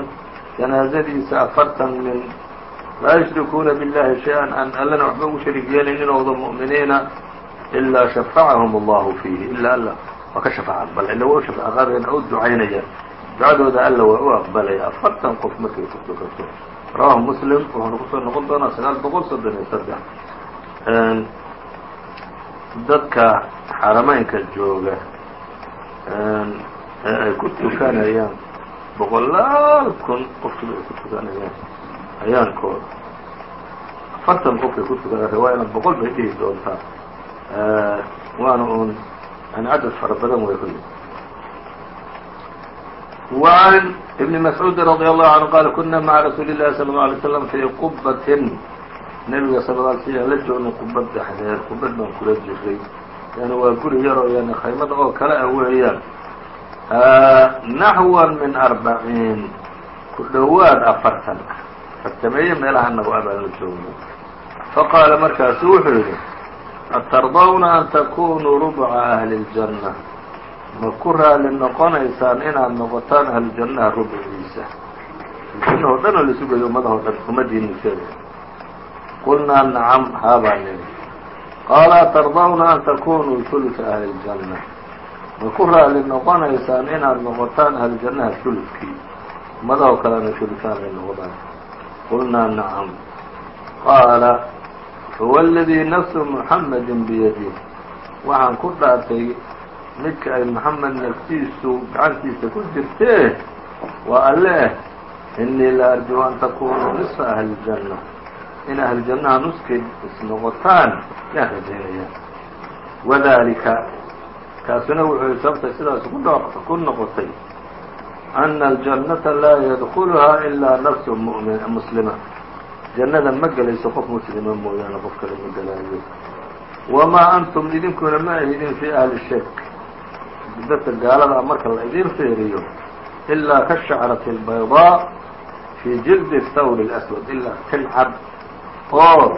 janaazadiisa afartan min laa yushrikuuna biاllahi shay-an aan allana waxba ugu sharig yeelaynin ooda mu'miniina ilaa shafacahum allahu fiihi ilaa alla waa ka shafaaca aqbal illa waa u oo u ducaynayaan ducadooda alla waa u aqbalaya afartan qof markay ku tukato rawahu muslim wuxuuna ku soo noqon doonaa sagaal boqol soddon iyo saddex dadka xarameynka jooga ee ay ku tukanayaan boqolaal kun qofkiiba ay ku tukanayaan ayaankooda afartan qofkay ku tukada riwaayana boqol bay dhihi doontaa waana uun yani cadad fara badan way kulli وعن بن مسعوud رضي الله عنه qال كنا mعa رasuuل اللhi صلى الله عليه وسلم في qبة نبga صلى اه علي sلم la joognay qubad dhexdeed qubad baan kula jiray yani waa guri yaroo yani khaymad oo kale ah weeyaan naxwa min arbaciin ku dhowaad afartan afartameeye meelaha nagu abaan la joogno faqaala markaasu wuxuu yidhi atardawna an takunuu rubca ahli اljanna ma ku raali noqonaysaan inaad noqotaan ahlujannaha rubciisa jannaho dhan oo lasu geeyo ummadaho dhan ummadiinuseeda qulnaa nacam haabaa nini qaala atardawna an takunuu huluka ahli اljanna ma ku raali noqonaysaan inaad noqotaan ahlujannaha hulukii ummadaho kalena hulukaan noqdaan qulnaa nacam qaala fawladii nafsu muxamadi biyadih waxaan ku dhaartay midka ay moxamed naftiisu gacantiisa ku jirtee waa alle inii la arjuu an takunuu nisfa ahli اljanna in ahlujannaha nuskeed isnoqotaan yaan rajaynaya wadalika kaasuna wuxuu sababtay sidaas ku noqotay ana aljannata laa yadkuluhaa ilaa nafsu muslima jannada ma gelayso qof muslima mooyaane qof kale ma gelaayo wamaa antum idinkuna ma ahidin fii ahli shirk. Dadka gaalada marka la idin feeriyo ilaa ka shacrati albaydaa fii jildi thawri اlaswad ilaa tilcab oo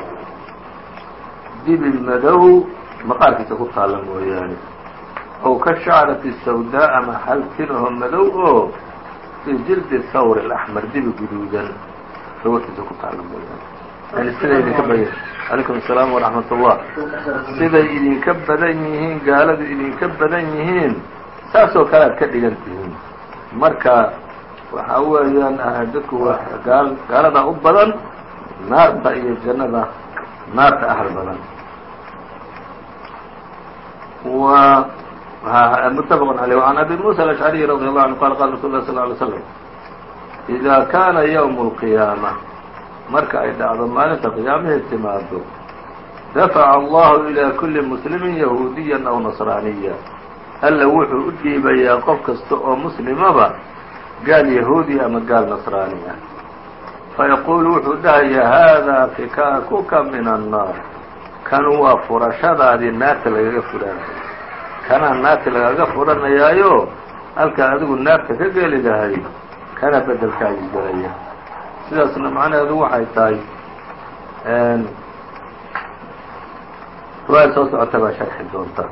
dibi madow maqaarkiisa ku taalla mooyaane. Ow ka shacrati sawdaa ama hal tinaho madow oo fii jildi thawr اlaxmar dibi guduudan sawirkiisa ku taalla mooyaane yani idinka badan calaykum asalaam waraxmat ullah siday idinka badan yihiin gaaladu idinka badan yihiin. Saasoo kale ka dhigan tihiin marka waxaa weeyaan ah, dadku waa gaalada u badan naarta iyo jannada naarta ahal badan. Wa ah, mutafaq aleyh an abi musa alashcariy radi allahu anhu qala qala rasul lah sal ly slm إذا كاna يوم القيامة marka ay dhacdo maalinta قiyaamahii timaado دفع الله إلى كuلi مسلم يهوudiيا أو نصرانيا alla wuxuu u dhiibayaa qof kasta oo muslimaba gaal yahuudi ama gaal nasraani ah fayaquulu wuxuu dhahayaa haadaa fikaakuka min annaar kan waa furashadaadii naarta lagaga furanayo kanaa naarta lagaga furanayaayo halkaa adigu naarta ka geli lahay kana bedelkaagi gelaya sidaasna macnaheedu waxay tahay riwaaya soo socota baa sharxi doonta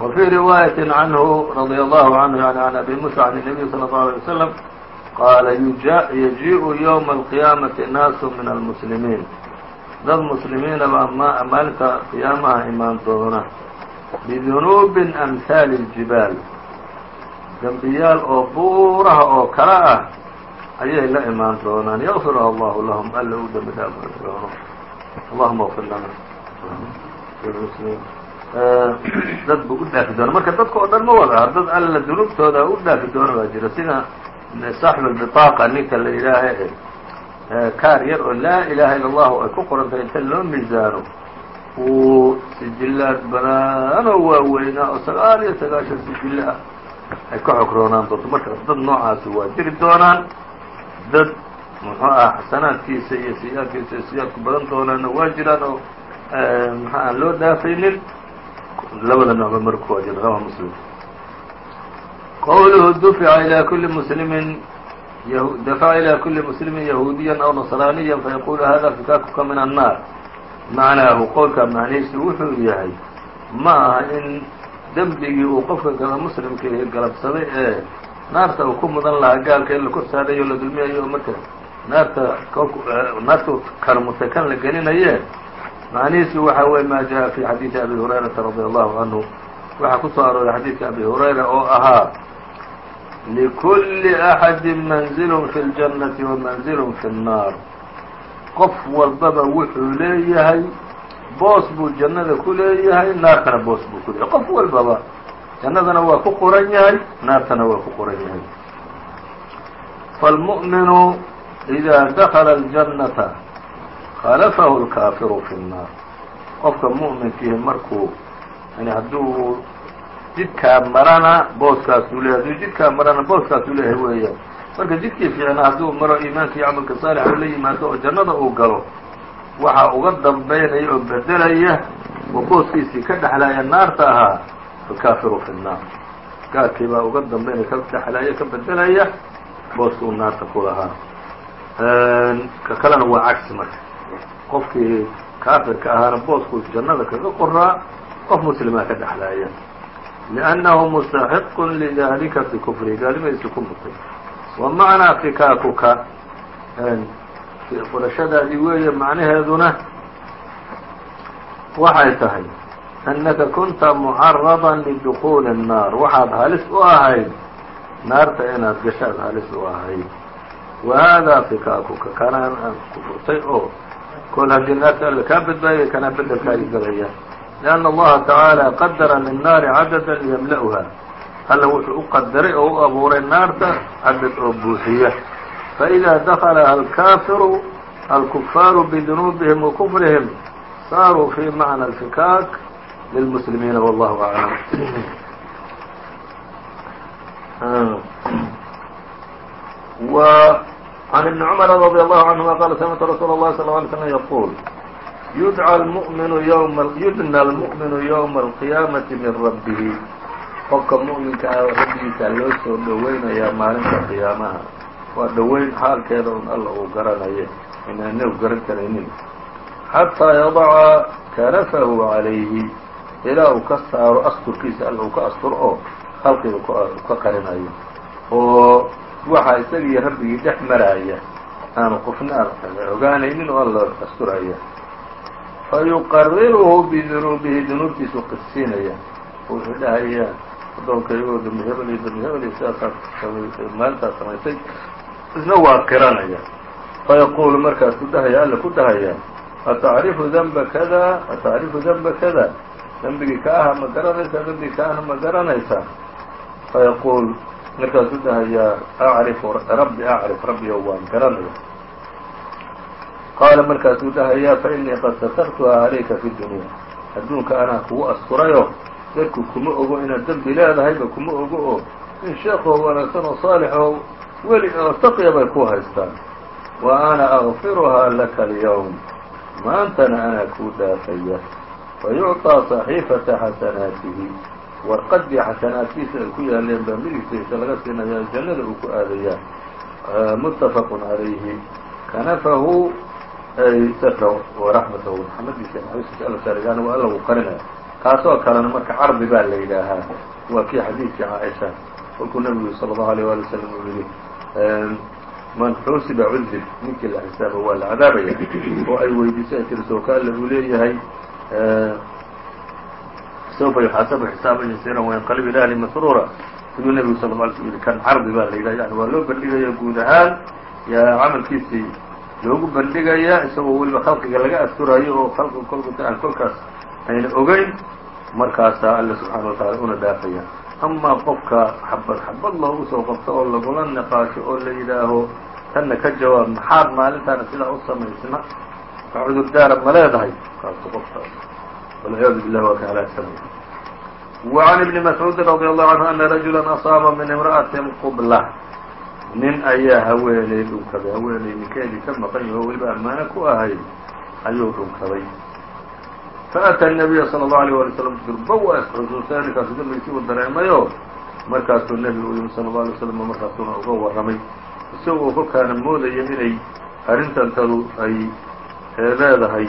وفي رواية عنه رضي الله عنه يعني عن أبي موسى عن النبي صلى الله عليه وسلم قال يجيء يوم القيامة ناس من المسلمين dad muslimiina baa maalinta qiyaamaha imaan doona bidunuubi amhaali الjibaal dembiyaal oo buuraha oo kala ah ayay la imaan doonaan. Yغfir allahu lahum alla u dembi dhaaban doono. Allahuma fir lana. Eh, dad buu u dhaafi doona marka dadka oo dhan ma wada dad alla dunuubtooda u dhaafi doona baa jira. Sida saaxibubiطaaqa ninka la yidhaaha e kaar yar oo laa ilaha ila allahu ay ku qorantay inta loo miisaano uu sijilaad banaanoo waaweynaa oo sagaal iyo sagaashan sijilo ah ay ka xogroonaan doonto. Marka dad noocaasi waa jiri doonaan dad muxuu ah xasanaadkiisa iyo siyaadkiisa siyaadku badan doonaana waa jiraan oo eh, maxa aan loo dhaafaynin? Labada nooba marku waa jir rawa muslim. Qowluhu dufica ilaa kuli muslimin dafaca ilaa kuli muslimin yahuudiyan aw nasraaniyan fayaqulu hada fikaakuka min annaar. Macnaahu qowlka macnihiisu wuxuu yahay ma aha in dembigii uu qofka gala muslimka galabsaday ee naarta uu ku mudan lahaa gaalka in la kor saarayo la dulmiyayo oo marka naarta naarta karmutay kan la gelinaye macnihiisi waxa weye ma jaa fi xadiidi abi hurayrata radi allahu canhu waxaa ku soo arooray xadiidka abi hurayra oo ahaa likulli axadi manzil fi ljannati wamanzil fi اnnaar qof walbaba wuxuu leeyahay boos buu jannada ku leeyahay naartana boos buu ku leeyahay qof walbaba jannadana waa ku qoran yahay naartana waa ku qoran yahay فالمؤمiن إida dakla الجannata khalafahu اlkaafiru fi الnaar qofka mu'minkiihi markuu yani hadduu jidkaa marana booskaasuu leeyahy hadduu jidkaa marana booskaasuu leeyahay weeyaan marka jidkii fiicna hadduu maro iimaanka iyo camalka saalixa la yimaado oo jannada uu galo waxaa uga dambaynaya oo bedelaya oo booskiisii ka dhexlaya naarta ahaa alkaafiru fi الnaar gaalkii baa uga dambaynaya ka dhexlaya ka bedelaya booska uu naarta ku lahaa ka kalena waa cagsi marka qofkii kaafirka ahaana boosku jannada kaga qoraa qof muslimaa ka dhexlaaya لأnnahu mustaxiq lidalika fi kufrihi gaalnimadiisa ku mutay wa macnaa fikaakuka sida qorashadaadii weeye macnaheeduna waxay tahay annaka kunta mucaradan lidukuuli الnaar waxaad halis u ahayd naarta inaad gashaad halis u ahayd. Wa haadaa fikaakuka kanaan aan ku furtay oo kol haddii naarta alle kaa badbaayay kanaa bedelkaagi galaya. Lianna allaha tacaala qadara linnaari cadadan yamla'uha alla wuxuu u qadaray oo u abuuray naarta cadad oo buuxiya. faإida dakalaha alkaafiru alkufaaru bidunuubihim وkufrihim saaruu fi macna اlfikaak lilmuslimiina wallahu aclam وعن ابن cمر رضي الله عنهma qال سمعت رsuuل الlه صلى اه عليه وسلم يقول يdعى المؤمن يdنى المؤمن يومa القيامة min ربه qofka muؤminka ah rabbigiisa loo soo dhoweynayaa maalinta qiyaamaha waa dhoweyn xaalkeeda un alla uu garanayo inaanu garan karaynin. Xatىa yadaca kanafahu عalayhi ilaa uu ka saaro asturkiisa alla uu ka asturo oo khalqiga ka qarinayo. Oo waxaa isagii rabbigii dhex maraaya aanu qofna ogaanaynin oo alla asturaya. Fayuqariruhu bidunuubihi dunuubtiisu qirsiinaya wuxuu dhahayaa addoonkayagoo dambi hebel iyo dambi hebel iyo sidaasaad maalintaas samaysay isna waa qiranaya fayaquulu markaasuu dhahaya alla ku dhahaya atacrifu danba kada atacrifu danba kada? Dembigii ka aha ma garanaysaa dembigii ka ahna ma garanaysaa. Fayaquul markaasuu dhahayaa acrifu rabbi acrif rabbiyo waan garanaya qaala markaasuu dhahayaa fainii qad satartuhaa calayka fi dunya. Adduunka anaa kugu asturayo dadku kuma ogo inaad dembi leedahayba kuma ogo oo in sheekoo wanaagsan oo saalixoo weli oo taqiya bay ku haystaan wa ana akfiruhaa laka alyawm maantana anaa kuu dhaafaya fayucطىa صaxiifata xasanaatihi warqadii xasanaadkiisa ay ku yaaleen baa midigtiisa laga siinaya jannada uu ku aadayaa mutafaq عalayhi kanafahu ay satra waraxmatahu raxmadiisa naxariistiisa alla saaray yani waa alla uu qarinaya kaasoo kalena marka cardi baa la yidhaahaa waa kii xadiidkii caaisha kolkuu nabigu salى الlahu alيه wali wslam uu yihi man xuusiba cudib ninkii la xisaaba waa la cadaabaya oo ay weydiisay ay tiri sooka alla uu leeyahay sوfa yuxaasabu xisaaban yasiira wayanqalib ila ahli masruura siduu nebigu sal ه alay sl yihi kan cardi baa la yidhaha yani waa loo bandhigaya guud ahaan yaa camalkiisii loogu bandhigaya isagoo weliba khalqiga laga asturayo oo khalqiga kolkata aan kolkaas ayna ogeyn markaasaa alle subxaana wa taala una dhaafaya ama qofka xabad xabad loogu soo qabto oo lagula niqaasho oo la yidhaaho tanna ka jawaab maxaad maalintaana sidaa u samaysna? Wax cudur ma leedahay? Kaasu qofka walciyaadu billahi waa ka halaagsamaya wacan ibni mascuudin radi allahu canhu ana rajulan asaaba min imra'atin qubla. Nin ayaa haweeney dhunkaday. Haweeney ninkeedii ka maqan oo weliba ammaano ku ahayd ayuu dhunkaday faأtى النبya slى الlه عليه وaلي وسلم durba waa isxusuustay ninkaasu dambigiisii u dareemayo markaasuu nebigu u yimi slى الlه عليه وسلم markaasuuna uga warramay isagoo kolkaana moodaya inay arrintantadu ay leedahay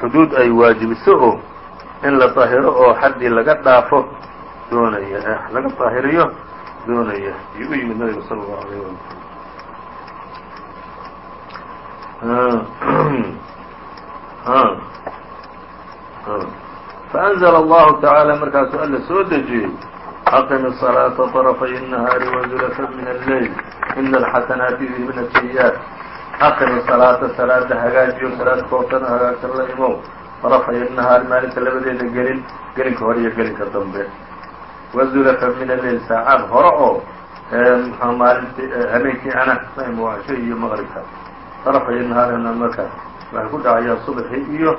xuduud ay waajibiso oo in la طaahiro oo xaddii laga dhaafo doonaya laga طaahiriyo doonaya ayuu u yimid nabiga salى الlaه عalيه وaلي فأنزل الله taعaalى markaasuu alla soo dejiyey أqم الصلاaةa طرفy النهاaر وزلفا من الليل إن الxasنaaت يذهبna السيئaaت أqم الصلاaةa salaada hagaajiyo salaad koobtana hagaagsan la imow طرفay النهاar maalinta labadeeda gelin gelinka hore iyo gelinka dambe وزلفا min الليل saacaad hore oo mxua maalintii habeenkii ana naim waa cisho iyo maqribka طarafay nahaarina marka waxay ku dhacayaan subaxi iyo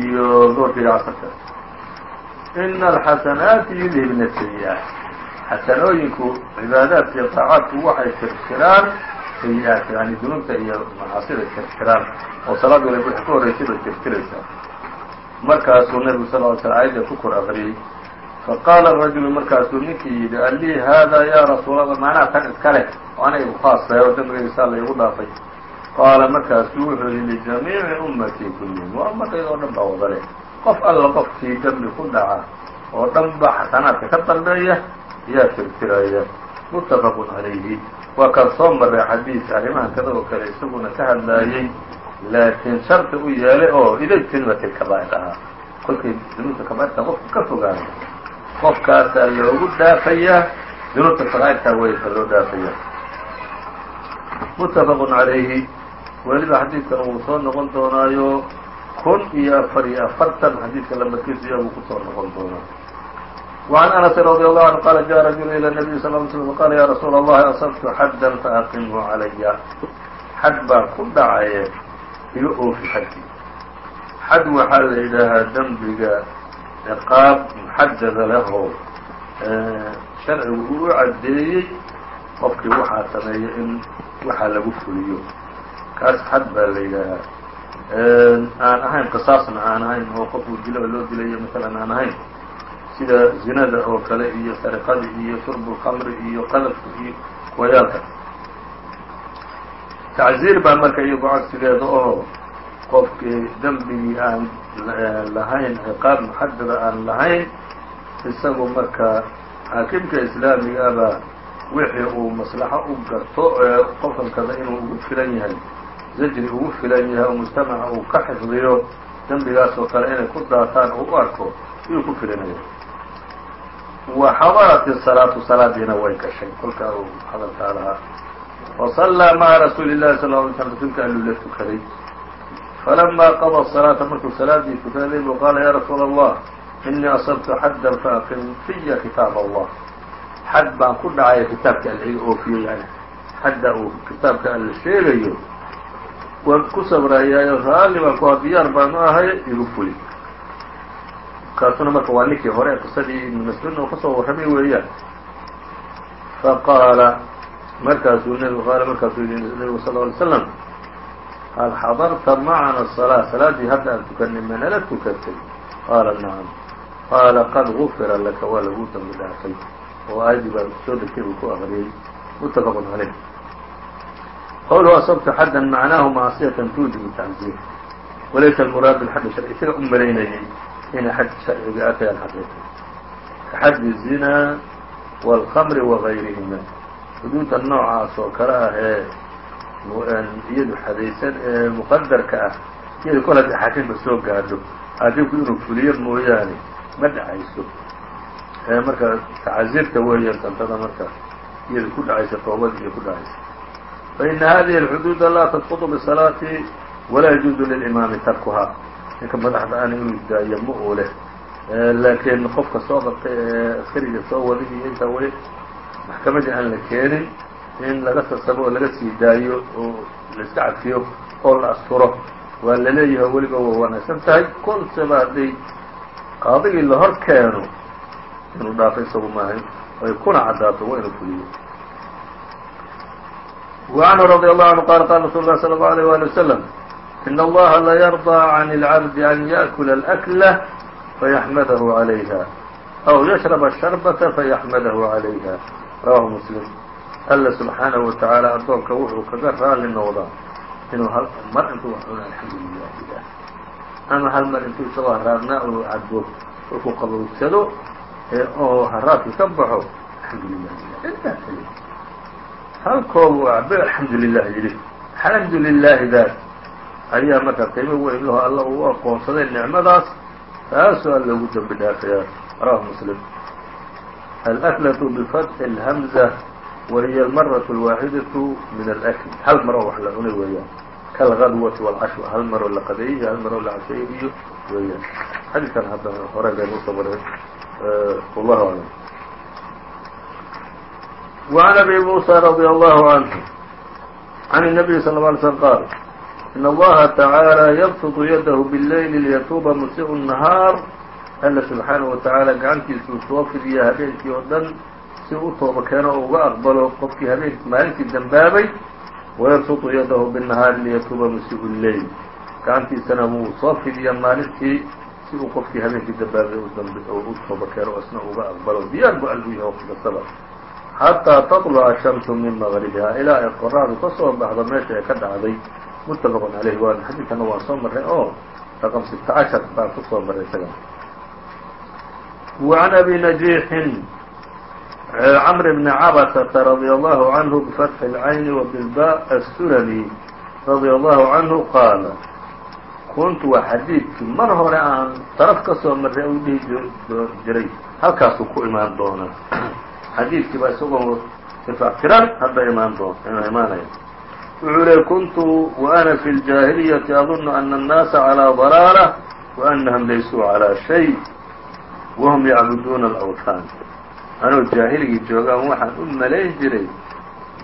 iyo doorka iyo casarka ina alxasanaati yudhibna sayi-aat xasanooyinku cibaadaadka iyo طaacaadku waxay tirtiraan sayi-aat yani dunuubta iyo macaasida tirtiraan oo salaad waliba wixii ka horreysay bay markaasuu nebigu sal ly sl ayadda ku kor akriyey faqaala rajulu markaasuu ninkii yidhi alii haada yaa rasuulallah? Macnaha tan iska oo aniga igu khaasay oo dembigaysaa la igu dhaafay qaala markaasuu wuxuu yihi lijamiici ummatii kullihim waa ummadayda oo dhan baa wada leh. Qof alla qofkii dembi ku dhaca oo dhan ba xasanaadka ka dambeeya yaa tirtiraya. Muttafaqun calayhi waa kaan soo maray xadiis arrimahan kada oo kale isaguna ka hadlaayey laakiin shardi u yeelay oo idajtinibat ilkabaa'ir ahaa. Kolkay dunuubta kabaa'irta qofku ka fogaano qofkaasaa loogu dhaafayaa dunuubta saqaa'irtaa weysa loo dhaafaya. Muttafaqun calayhi weliba xadiidkan wuu soo noqon doonaayo kun iyo afar iyo afartan xadiidka lambarkiisu iya buu kusoo noqon doonaa وعn أنس رضي الله عنه qال جاء رجل إلى النبي صلى اه عليه وسلم qال يا رsuuل اللhi أصبت xدا فأقمه عalaya xad baa ku dhacaye iga oofi xadkii xad waxaa la yidhaahaa dembiga ciqaab muxadada lehoo sharcigu uu u caddeeyey qofkii waxaa sameeya in waxaa lagu fuliyo kaas xad baa la yidhaahaa aan ahayn qisaasna aan ahayn oo qofku dilo loo dilayo masalan aan ahayn sida zinada oo kale iyo sariqada iyo shurbu lkamri iyo qadafka iyo kuwayaalka tacziir baa marka iyagu cagsigeeda oo qofkii dembigii aan lahayn ciqaab muxadada aan lahayn isagu marka xaakimka islaamiga abaa wixii uu maslaxo u garto ee qofkan kada inuu ugu filan yahay zajri ugu filan yahay oo mujtamaca uu ka xifdiyo dembigaas oo kale inay ku daataan u arko iyuu ku filanaya wa xadarat salaatu salaadiina way gashay kolkaa uu hadalkaa lahaa. Fasallaa maca rasuuli lahi sal ly sl rasuulka alluu la tukaday falamaa qadaa salaata markuu salaadii tukaday buu qaala yaa rasuula allah inii asabtu xaddan faaqim fiya kitaab allah. Xad baan ku dhacaya kitaabka alla iga yani xadda uu kitaabka alla sheegayo waan ku sabrayaayo raalli baan ku diyaar baanu ahay igu fuli kaasuna marka waa ninkii hore qisadii ibnu mascuudna uu ka soo warramay weeyaan. Faqaala markaasuu nbigu qaala markaasuu yihi nebigu sal ly slam hal xadarta macana salaa salaaddii hadda aan tukanay manala tukatay qaala nacam. Qaala qad gufira laka waa lagu dambi dhaafay oo aayaddii baa soo degtay buu ku aqriyey muttafaqun caleyh qowluhu asabtu xaddan macnaahu macsiyatan tuujibu tacziir walaysa almuraad bilxaddi sharci sida u ina xad sharciga a kayaan xaqiiqay kaxaddi zinaa wagayrihima xuduudda noocaas oo kale ah ee iyadu xadaysan ee muqadarka ah iyada kol haddii xaakimka soo gaadho xaakimku inuu fuliyo mooyaane ma dhacayso marka tacaziirta weeyaan tantada marka iyada ku dhacaysa toobad iyo ku dhacaysa faina hadihi اxuduuda laa tadkudu bisalaati walaa yajuuzu lilimaami tarkuhaa ninka madaxda ana inuu daayo ma uu leh laakiin qofka soo qabtay ee askariga soo wadigi iyo intaa weli maxkamadii aan la keenin in laga sasabo oo laga sii daayo oo laiska cadfiyo oo la asturo waa la leeyahay weliba waa wanaagsan tahay kolsaba hadday qaadigii la hor keeno inuu dhaafo isagu maahay ay kuna caddaato waa inuu fuliyo وعنه رضي الله عنه قال قال رsuل الله صلى الله عليه وaلي وسلم إن الlaha layرضى عن العبد أن يأكل الأكلة فيحمده عليها أو يشرب الشhربة فيحمده عليها رwاه مسلم alla سubحaanaه وataعaalى addoonka wuxuu kaga raali noqdaa inuu hal mar intuu cuna alxamdulilah ilah ama hal mar intuu isagoo haraadnaa uu cadbo kolkuu qabowsado oo haraadkii ka baxo alxamdulilah ilah intaa keli halkoobu acbe alxamdu lilah yidhi alxamdu lilaahidaas ayaa markaa qiimo weyn laho alla uu aqoonsaday nicmadaas taasoo alla ugu dembi dhaafayaa rawahu muslim alأklaة bfatxi اlhamزة wahiy almaraة اlwaaxidaة min alأkl hal maroo wax la cunay weeyaan kalgadwati wاlcashwa hal maroo la qadeeyey iyo hal maroo la casheeyey iyo weeyaan xadiidkan hadda hore baynu usoo maray wallahu aclam وعن أbي موسى رضي الله عنه عن النبي صلى الله عليه وسلم قال إن الله تعالى يبسط يده بالليل ليتوba مسiء النهاar alla سubحaanaه وataعaalى gacantiisuu soo fidiya habeenkii oo dhan si u tooba keeno oo uga aqbalo qofkii habeen maalintii dembaabay ويبسط yadahu بالنهاari liytuuba musiiء الleyl gacantiisana wuu soo fidiya maalintii si uu qofkii habeenkii dambaabay u tooba keeno isna uga aqbalo diyaar bu al u yahay wqti kastaba xatىa taطلca الشhamsu min mغribiha ilaa ay qoraadu ka soo baxdo meesha ay ka dhacday mutafaq عaleyh waan xadiidkana waan soo maray oo raqم sita caشhar baan ku soo maray isaga وعn أbي نجيحi cمر بن cبسة رضي الله عنه بفتح العين وبالباء السلمي رضي الله عنه qاaل kuntu waa xadiidkii mar hore aan طرف ka soo maray u dhihi jiray halkaasuu ku imaan doona xadiidkii baa isagoo tiran hadda imaan doon imaanaya wuxuu leey kuntu وأna في الجاهليةi أظن أن الناaسa عlى ضلالة وأنهم laysuu عlى شhيء وهم yعbuduuna الأwثاn anoo jaahiligii joogaan waxaan u malayn jiray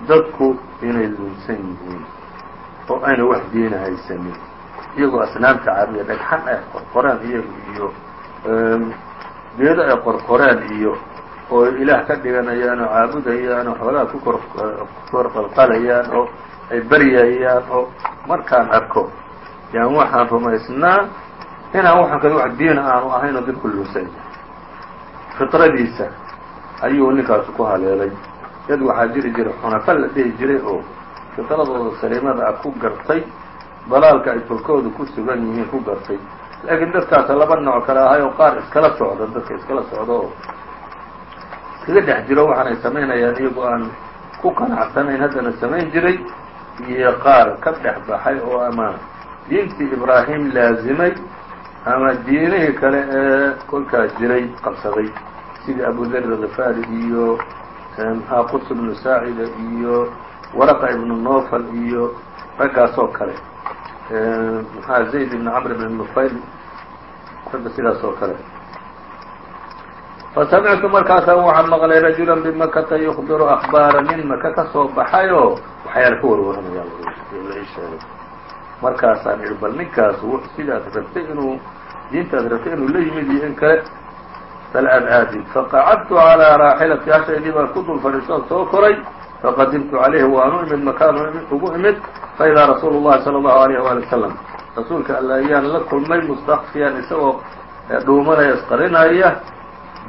dadku inay lunsan yihiin oo ayna wax diina haysanin iyagoo asnaamta caabuya dhagxan ay qorqoreen iyagu iyo geedo ay qorqoreen iyo oo ilaah ka dhiganayaan oo caabudayaan oo xoolaha ku kor kor qalqalayaan oo ay baryayaan oo markaan arko yaan waxaan rumaysnaa inaan waxaan kada wax diina aanu ahayn oo lunsan yahay fitradiisa ayuu ninkaasu ku haleelay. Dad waxaa jiri jiray xunafa la dhihi jiray oo fitradooda saliimada ah ku gartay dalaalka ay tolkooda ku sugan yihiin ku gartay. Laakiin dadkaas laba nooc kale ahay oo qaar iskala socda dadka iskala socda oo iskaga dhex jiro waxaanay samaynayaan iyagoo aan ku qanacsanayn haddana samayn jiray iyo qaar ka dhex baxay oo ama diintii ibraahim laazimay ama diinihii kale ee kolkaas jiray qabsaday sida abudar alkhifaari iyo mxaa qurs ibnu saacida iyo waraqa ibnu nofal iyo raggaasoo kale. Mxaa zayd ibnu camr ibn nufayl ragga sidaas oo kale fasamictu markaasa waxaa maqlay rajula bimakata yukbiru akhbaara nin maka ka soo baxayoo waxyaala ka warwaramaya la ii sheegay markaasaan idhi bal ninkaas wuxuu sidaas rabtay inuu diintaas rabtay inuu la yimid iyo in kale bal aad aadid faqacadtu calىa raaxilati hashaydii baan ku dul fadhiistoon soo koray faqadimtu calayhi waanu imid makaanu ugu imid faidaa rasuulu llahi salى allahu alayh waali wasalam rasuulka alla ayaan la kulmay mustakfiyan isagoo dhuumanaya isqarinaya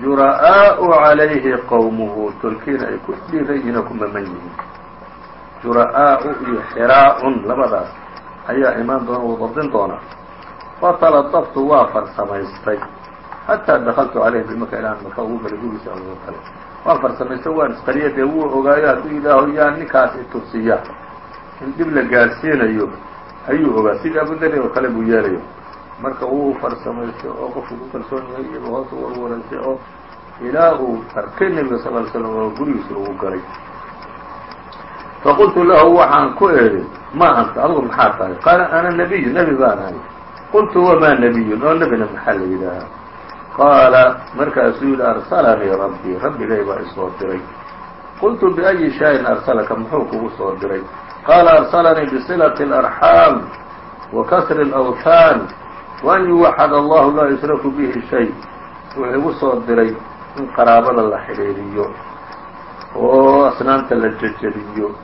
jura'aau calayhi qowmuhu tolkiina ay ku dhiiran yihiin oo ku maman yihiin. Jura'aau iyo xiraa'un labadaas ayaa imaan doona uu dabdin doona. Fataladaftu waa farsamaystay. Xataa dakaltu calayhi bimaka ilaan maka ugu galay gurigiisa ugu galay waan farsamaysta waan isqariya dee wuu ogaayo hadduu yidhaaho yaa ninkaas itusiya in dhib la gaadhsiinayo ayuu ogaa. Sidii abudari oo kale buu yeelayo marka uu farsamaystay oo qofkii ku kalsoon yahay iyagoo hoos ugu abuuraysay oo ilaa uu arkay nebiga sal l slam oo gurigiisa ugu galay. Faqultu lahu waxaan ku edhi ma anta adigu maxaa tahay? Qaala ana nebiyu nebi baan ahay. Qultu wamaa nebiyun? Oo nebina maxaa la yidhaahaa qaala markaasuu yidhi arsalanii rabbii rabbigay baa isoo diray. Qultu biayi shaayin arsalaka muxuu kugu soo diray? Qaala arsalanii bisilati اlarxaam wa kasri اlawhaan وan yuwaxad allahu laa yushraku bihi shay wuxuu igu soo diray in qaraabada la xidhiiriyo oo asnaamta la jejeliyo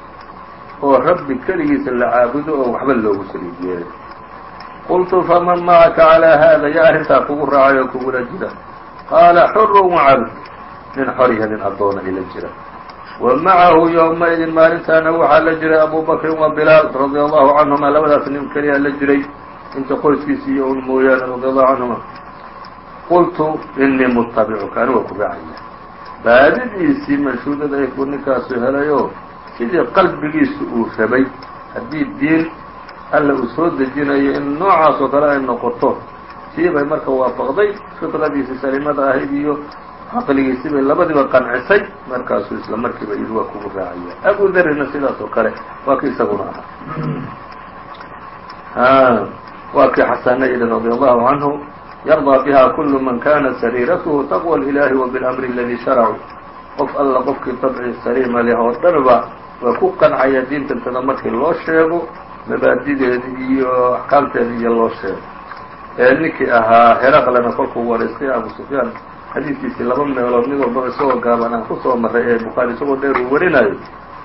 oo rabbi keligiisa la caabudo oo waxba loogu saliig yeelay qultu faman macaka calىa haada yaa arrintaa kugu raacay oo kugula jira qaala xurun wacabd nin xorya nin addoona ila jira wa macahu yowmaidin maalintaana waxaa la jiray abu wa bilaal radia allahu canhuma labadaas nin keliyaa la jiray inta qoyskiisi iyo un mooyaane radia allahu canhuma qultu inii mutabicuka aniga ku raacaya baadidiisii manshuudada ay buu ninkaasu helayoo sidii qalbigiisu uu rabay haddii diin alla uu soo dejinayo in noocaas oo kale ay noqoto tii bay marka waafaqday fitradiisii salimada ahayd iyo caqligiisii bay labadiiba qancisay markaasuu isla markiiba yidhi waa kugu raacaya abu darina sidaas oo kale waa ki isaguna ahaa waa kii xasana yidhi radi allahu canhu yarضى bha kul man kanat sariiratuhu taqوى اlإlahi وbاlأmri اladii sharcu qof alla qofkii dabci saliima leh oo dhanba waa ku qancaya diintantada markii loo sheego mabaadideeda iyo axkaamteeda iyo loo sheego ee ninkii ahaa heraqlena kolkuu waraystay abu sufyaan xadiidkiisii laba meelood mid walbaba isagoo gaaban aan kusoo marray ee bukhaari isagoo dheer uu warinayo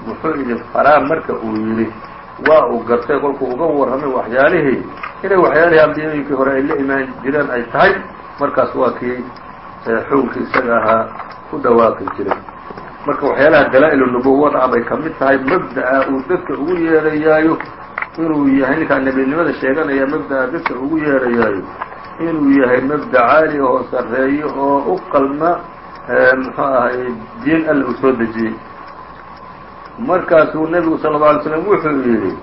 muxuu idin faraa marka uu yidhi waa uu gartay kolkuu uga warramay waxyaalihii. Inay waxyaalihii ambiyooyinkii hore ay la imaan jireen ay tahay markaas waa kii xukunkii isaga ahaa ku dhawaaqi jiray. Marka waxyaalaha dalaa-il nubuwada bay ka mid tahay mabda'a uu dadka ugu yeerayaayo inuu yahay ninkaa nebinimada sheeganaya mabda'a dadka ugu yeerayaayo inuu yahay mabda caali oo sarreeyo oo u qalma muxuu ahay diin alla uu soo dejiyey markaasuu nebigu sala اlه alay slam wuxuu yidhi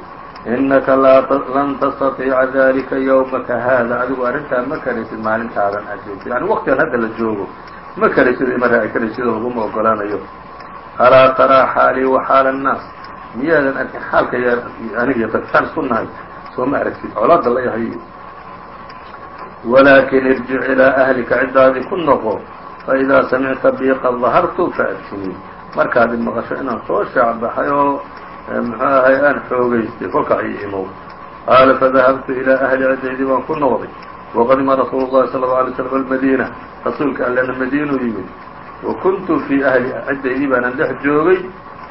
innaka lan tastatiica dalika yowmaka haada adigu arrintaa ma karaysid maalintaadan aad joogtid yani waqtigan hadda la joogo ma karaysid ima raaci karaysid oo laguma ogolaanayo alaa taraa xaalii wa xaala الnaas miyaadan arkin xaalka aniga dadkaan isku nahay soo ma aragtid colaada la yahay walaakin irjic ilaa ahlika ciddaadii ku noqo faidaa samicta bii qad dahartu faأtinii markaad maqasho inaan soo shaacbaxay oo muxuu ahay aan xoogaystay kolkaa ii imow qaala fadahabtu ilaa ahli ciddaydii baan ku noqday. Waqadima rasuulu llahi sala allau alay slam almadiina. Rasuulka allena madiinuu yimid. Wa kuntu fii ahli ciddaydii baanan dhex joogay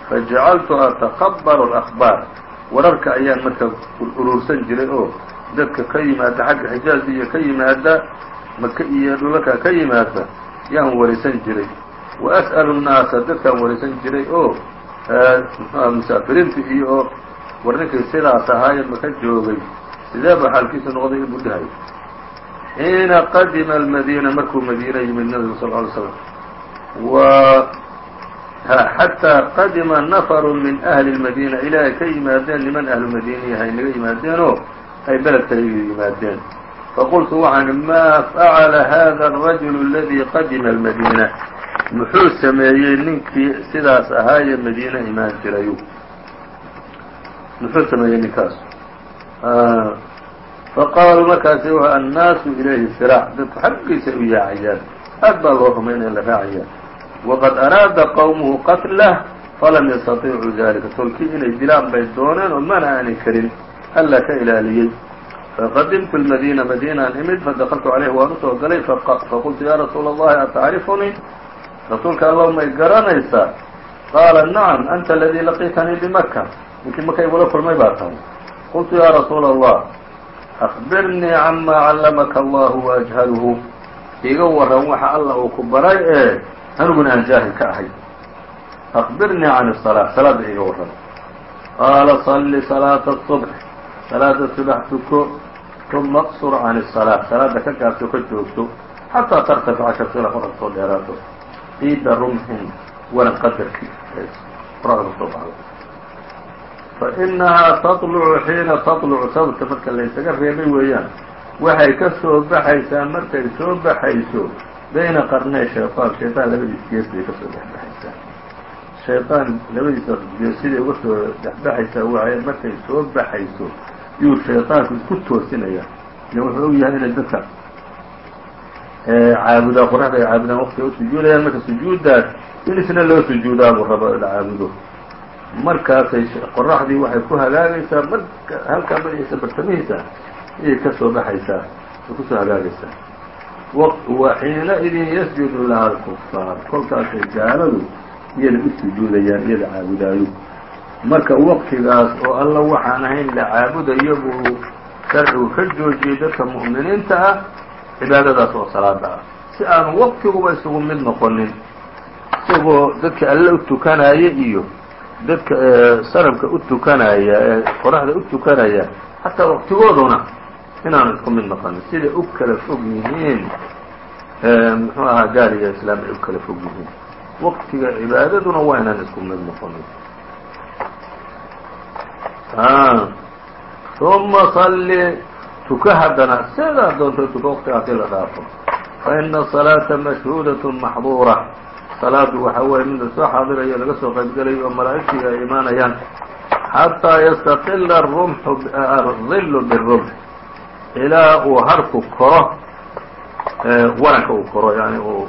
fajacaltu ataqabaru alahbaar wararka ayaan marka urursan jiray oo dadka ka yimaada xagga xijaaz iyo ka yimaada maka iyo dhulalka ka yimaada yaan warisan jiray as'alu nnaasa dadkaan warisan jiray oo mxuha musaafiriinta iyo oo war ninkii sidaas ahaaye maka joogay. Sidee ba xaalkiisu noqday inbuu dhahay xiina qadima almadiina markuu madiina yimid nabigu sal ly slam wa xataa qadima nafaru min ahli اlmadiina ilaa ka yimaadeen niman ahlu madiiniyaha ay naga yimaadeenoo ay beledkayga yimaadeen faqultu waxaan maa facala hada الrajul اladii qadima almadiina muxuu sameeyey ninkii sidaas ahaayee madiine imaan jirayu muxuu sameeyey ninkaas faqaaluu markaasi w annaasu ilayhi firaac dadku xaggiisa u yaacayaan aad baa loo rumaynaya la raacaya waqad araada qowmuhu qatlah falam yastatiicuu dalika tolkii inay dilaan bay dooneen oo mana aanay karin alla ka ilaaliyey faqadimtu lmadiina madiinaan imid fadakaltu calayhi waan usoo galay faqultu ya rasuula allahi atacrifunii rasuulka allow may garanaysaa qaala nacam anta aladii laqiitanii bimaka ninkii maka igula kulmay baa tahay qultu ya rasuula allah akbirnii camaa callamaka allahu waajhaluhu iga waran waxa alla uu ku baray ee aniguna aan jaahil ka ahay akbirnii can الsalaa salaada iga waran qaala salli salaata الصubx salaada subax tuko uma qsur can الsalaa salaada ka gaabto ka joogto xataa tartafica kasila qorax soo dheeraato ciida rumxin waran qadarkii qoraxda soo baxdo fainahaa taطlucu xiina taطlucu sababta marka laysaga reebay weeyaan waxay ka soo baxaysaa markay soo baxayso bayna qarnay shayطaan shayطaan labadiis gees bay ka soo dhexbaxaysaa shayطaan labadiisa gees siday uga soo dhexbaxaysaa waay markay soo baxayso yuu shayطaanku isku toosinaya. Ile wuxuu og yahay inay dadka caabudaa qoraxda ay caabudaan waqtiga u sujuudayaan. Marka sujuuddaas in isna loo sujuudaabuu rabo la caabudo. Markaasay qoraxdii waxay ku hagaagaysaa marka halkaa magaciisa bartamihiisa ayay ka baxaysaa ay ku soo hagaagaysaa. Wa xiina-idin yasjudu laha alkufaar kolkaasay gaaladu iyada u sujuudayaan iyada caabudaayo marka waqtigaas oo alla waxaan ahayn la caabudayo buu sharcigu ka joojiyey dadka mu'miniinta ah cibaadadaas oo salaada ah. Si aanu waqtiguba isugu mid noqonin isagoo dadka alle u tukanaya iyo dadka sanamka u tukanaya ee qoraxda u tukanaya xataa waqtigooduna inaanu isku mid noqonin. Siday u kala fog yihiin muxuu ahaa gaal iyo islaam ay u kala fog yihiin. Waqtiga cibaadaduna waa inaan isku mid noqonin uma salli tuka haddana sidaa doonto tuka waqtigaasi la dhaafo faina الصalaaةa mashhuudaة maxduura salaadu waxa weeye mid la soo xaadirayo laga soo qaybgelayo oo malaa'igtii ay imaanayaan xataa yastaqila الrumxu الظilu bالrumx ilaa uu harku koro waranka uu koro yani uu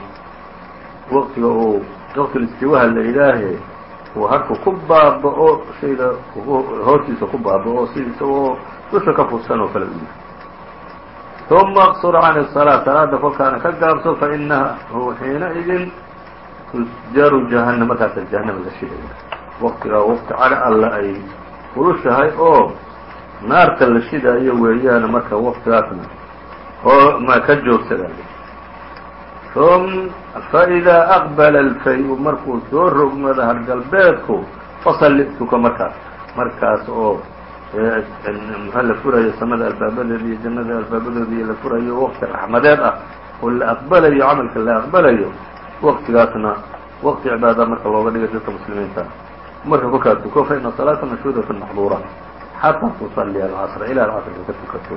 waqtiga uu waqtulistiwaha la yidhaahe uu harku ku baaba-o shayga hoostiisa ku baaba-o si isagoo dusha ka fursan oo kale u yihi ثuma اqصr can الصلاة salaada kolkaana ka gaabso fainahu xiinaidin tusjaru jahanam markaasa jahanama la shidaya waqtigaa waqti cale alla ay kulushahay oo naarta la shidaayo weeyaana marka waqtigaasna oo ma ka joogsada faidaa aqbala alfay-u markuu soo rogmado hargalbeedku fasalli tuka markaas markaas oo maxaa la furayo samada albaabadeeda iyo jannada albaabadeeda iyo la furayo waqti raxmadeed ah oo la aqbalayo camalka la aqbalayo waqtigaasna waqti cibaada marka looga dhigay dadka muslimiinta marka kolkaa tuko fa ina salaata mashhuudatu maxduura xataa tusalliya alcasra ilaa alcasrka ka tukato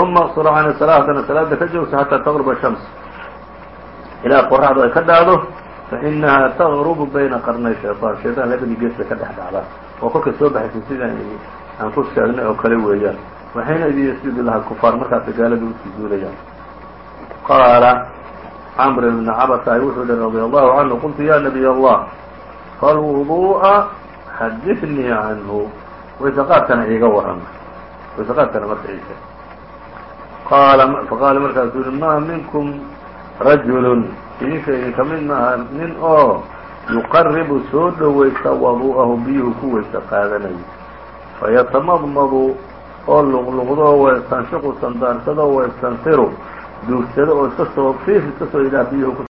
uma qsura can salaa haddana salaada ka joogsa xataa taqruba shams ilaa qoraxdu ay ka dhacdo fa inaha bayna qarnay shayطaan shayطaan labadii gees ka dhex dhacdaa oo kolka soo baxaysa sidaan aan ku sheegnay oo kale weeyaan waxayna idin yasjuudi lahaa kufaar markaasay gaaladu usujuudayaan qaala camr ibnu cabasa wuxuu yihi radia allahu canhu qultu ya nabiy allah falwuduu'a xadidnii canhu waysaqaadkana iiga warran waysaqaadkana marka iise qaala faqaala markaasuu yihi ma minkum rajulu idinka idinka mid maaha nin oo yuqaribu soo dhowaysta wadu'ahu biyuhu ku weysa qaadanayo fayatamadmadu oo luqluqdo waystanshiqu sandaarsado waystansiru duugsado oo iska soo fiif iska soo yidhaah biyuhu